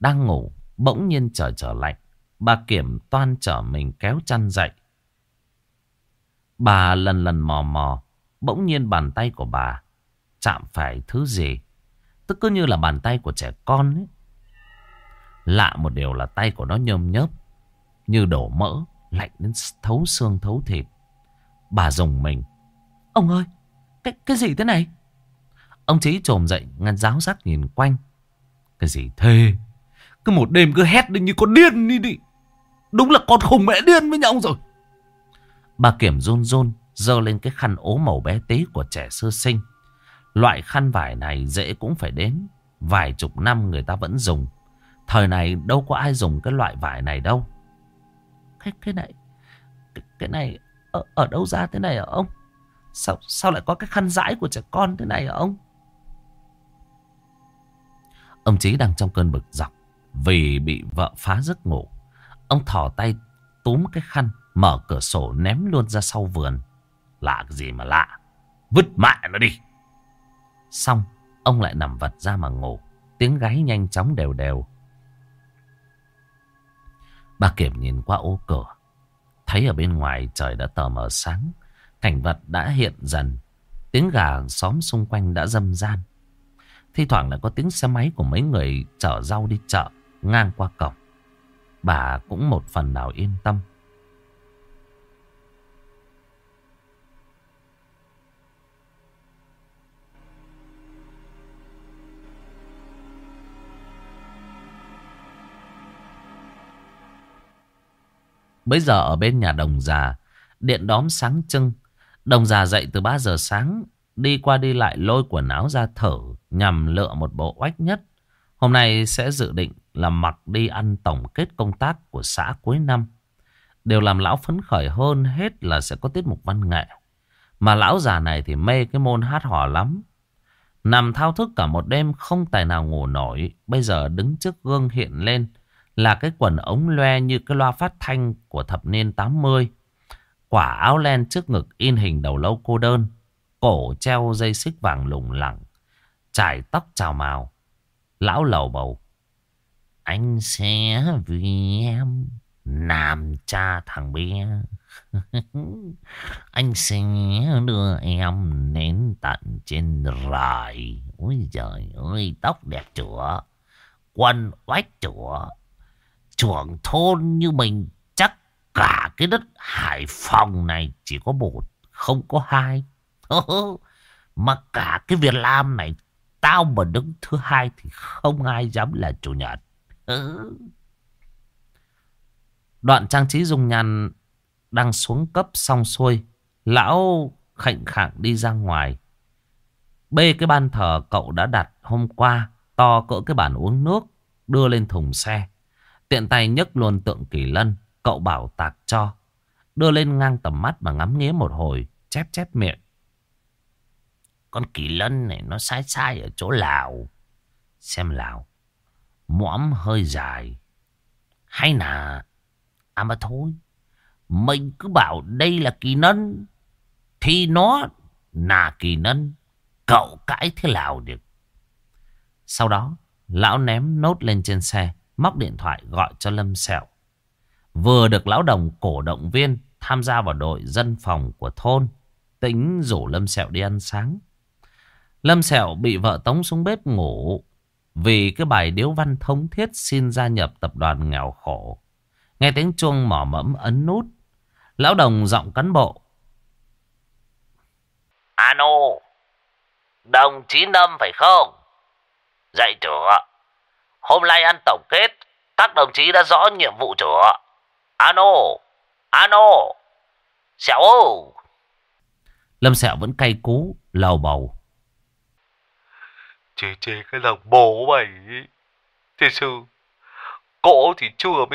Đang ngủ. Bỗng nhiên trời trở lạnh. Bà Kiểm toan trở mình kéo chăn dậy. Bà lần lần mò mò. Bỗng nhiên bàn tay của bà chạm phải thứ gì. Tức cứ như là bàn tay của trẻ con ấy. Lạ một điều là tay của nó nhôm nhớp. Như đổ mỡ. Lạnh đến thấu xương thấu thịt. Bà dùng mình. Ông ơi. Cái, cái gì thế này? Ông Chí trồm dậy ngăn giáo giác nhìn quanh. Cái gì thế? Cứ một đêm cứ hét lên như con điên đi đi. Đúng là con khùng mẹ điên với nhau rồi. Bà Kiểm run run dơ lên cái khăn ố màu bé tí của trẻ sơ sinh. Loại khăn vải này dễ cũng phải đến. Vài chục năm người ta vẫn dùng. Thời này đâu có ai dùng cái loại vải này đâu. Cái, cái này, cái, cái này ở, ở đâu ra thế này hả ông? Sao, sao lại có cái khăn dãi của trẻ con thế này hả ông? Ông Chí đang trong cơn bực dọc vì bị vợ phá giấc ngủ. Ông thò tay túm cái khăn, mở cửa sổ ném luôn ra sau vườn. Lạ cái gì mà lạ. Vứt mẹ nó đi. Xong, ông lại nằm vật ra mà ngủ. Tiếng gáy nhanh chóng đều đều. Bà Kiểm nhìn qua ô cửa. Thấy ở bên ngoài trời đã tờ mờ sáng. Cảnh vật đã hiện dần. Tiếng gà xóm xung quanh đã dâm gian. Thi thoảng lại có tiếng xe máy của mấy người chở rau đi chợ ngang qua cổng. Bà cũng một phần nào yên tâm. Bây giờ ở bên nhà đồng già, điện đóm sáng trưng. Đồng già dậy từ 3 giờ sáng, đi qua đi lại lôi quần áo ra thở, nhằm lựa một bộ oách nhất. Hôm nay sẽ dự định là mặc đi ăn tổng kết công tác của xã cuối năm. Điều làm lão phấn khởi hơn hết là sẽ có tiết mục văn nghệ. Mà lão già này thì mê cái môn hát hò lắm. Nằm thao thức cả một đêm không tài nào ngủ nổi. Bây giờ đứng trước gương hiện lên là cái quần ống loe như cái loa phát thanh của thập niên 80. Quả áo len trước ngực in hình đầu lâu cô đơn. Cổ treo dây xích vàng lủng lẳng. Trải tóc trào màu. Lão lầu bầu. Anh sẽ vì em làm cha thằng bé. anh sẽ đưa em đến tận trên rải Ôi trời ơi, tóc đẹp chữa. Quần oách chữa. Chuồng thôn như mình chắc cả cái đất Hải Phòng này chỉ có một, không có hai. Mà cả cái Việt Nam này, Tao mà đứng thứ hai thì không ai dám là chủ nhật. Đoạn trang trí dung nhan đang xuống cấp xong xuôi. Lão khạnh khạng đi ra ngoài. Bê cái ban thờ cậu đã đặt hôm qua, to cỡ cái bàn uống nước, đưa lên thùng xe. Tiện tay nhấc luôn tượng kỳ lân, cậu bảo tạc cho. Đưa lên ngang tầm mắt mà ngắm nghía một hồi, chép chép miệng. Con kỳ lân này nó sai sai ở chỗ Lào. Xem Lào. Mõm hơi dài. Hay là... À mà thôi. Mình cứ bảo đây là kỳ lân. Thì nó là kỳ lân. Cậu cãi thế nào được. Sau đó, lão ném nốt lên trên xe. Móc điện thoại gọi cho Lâm Sẹo. Vừa được lão đồng cổ động viên tham gia vào đội dân phòng của thôn. Tính rủ Lâm Sẹo đi ăn sáng. Lâm Sẹo bị vợ tống xuống bếp ngủ vì cái bài điếu văn thống thiết xin gia nhập tập đoàn nghèo khổ. Nghe tiếng chuông mỏ mẫm ấn nút. Lão đồng giọng cán bộ. Ano, đồng chí Lâm phải không? Dạy trưởng Hôm nay ăn tổng kết, các đồng chí đã rõ nhiệm vụ trưởng Ano, ano, Sẹo ơi. Lâm Sẹo vẫn cay cú, lầu bầu. Chế chế cái lòng bố mày Thế sư Cỗ thì chưa mới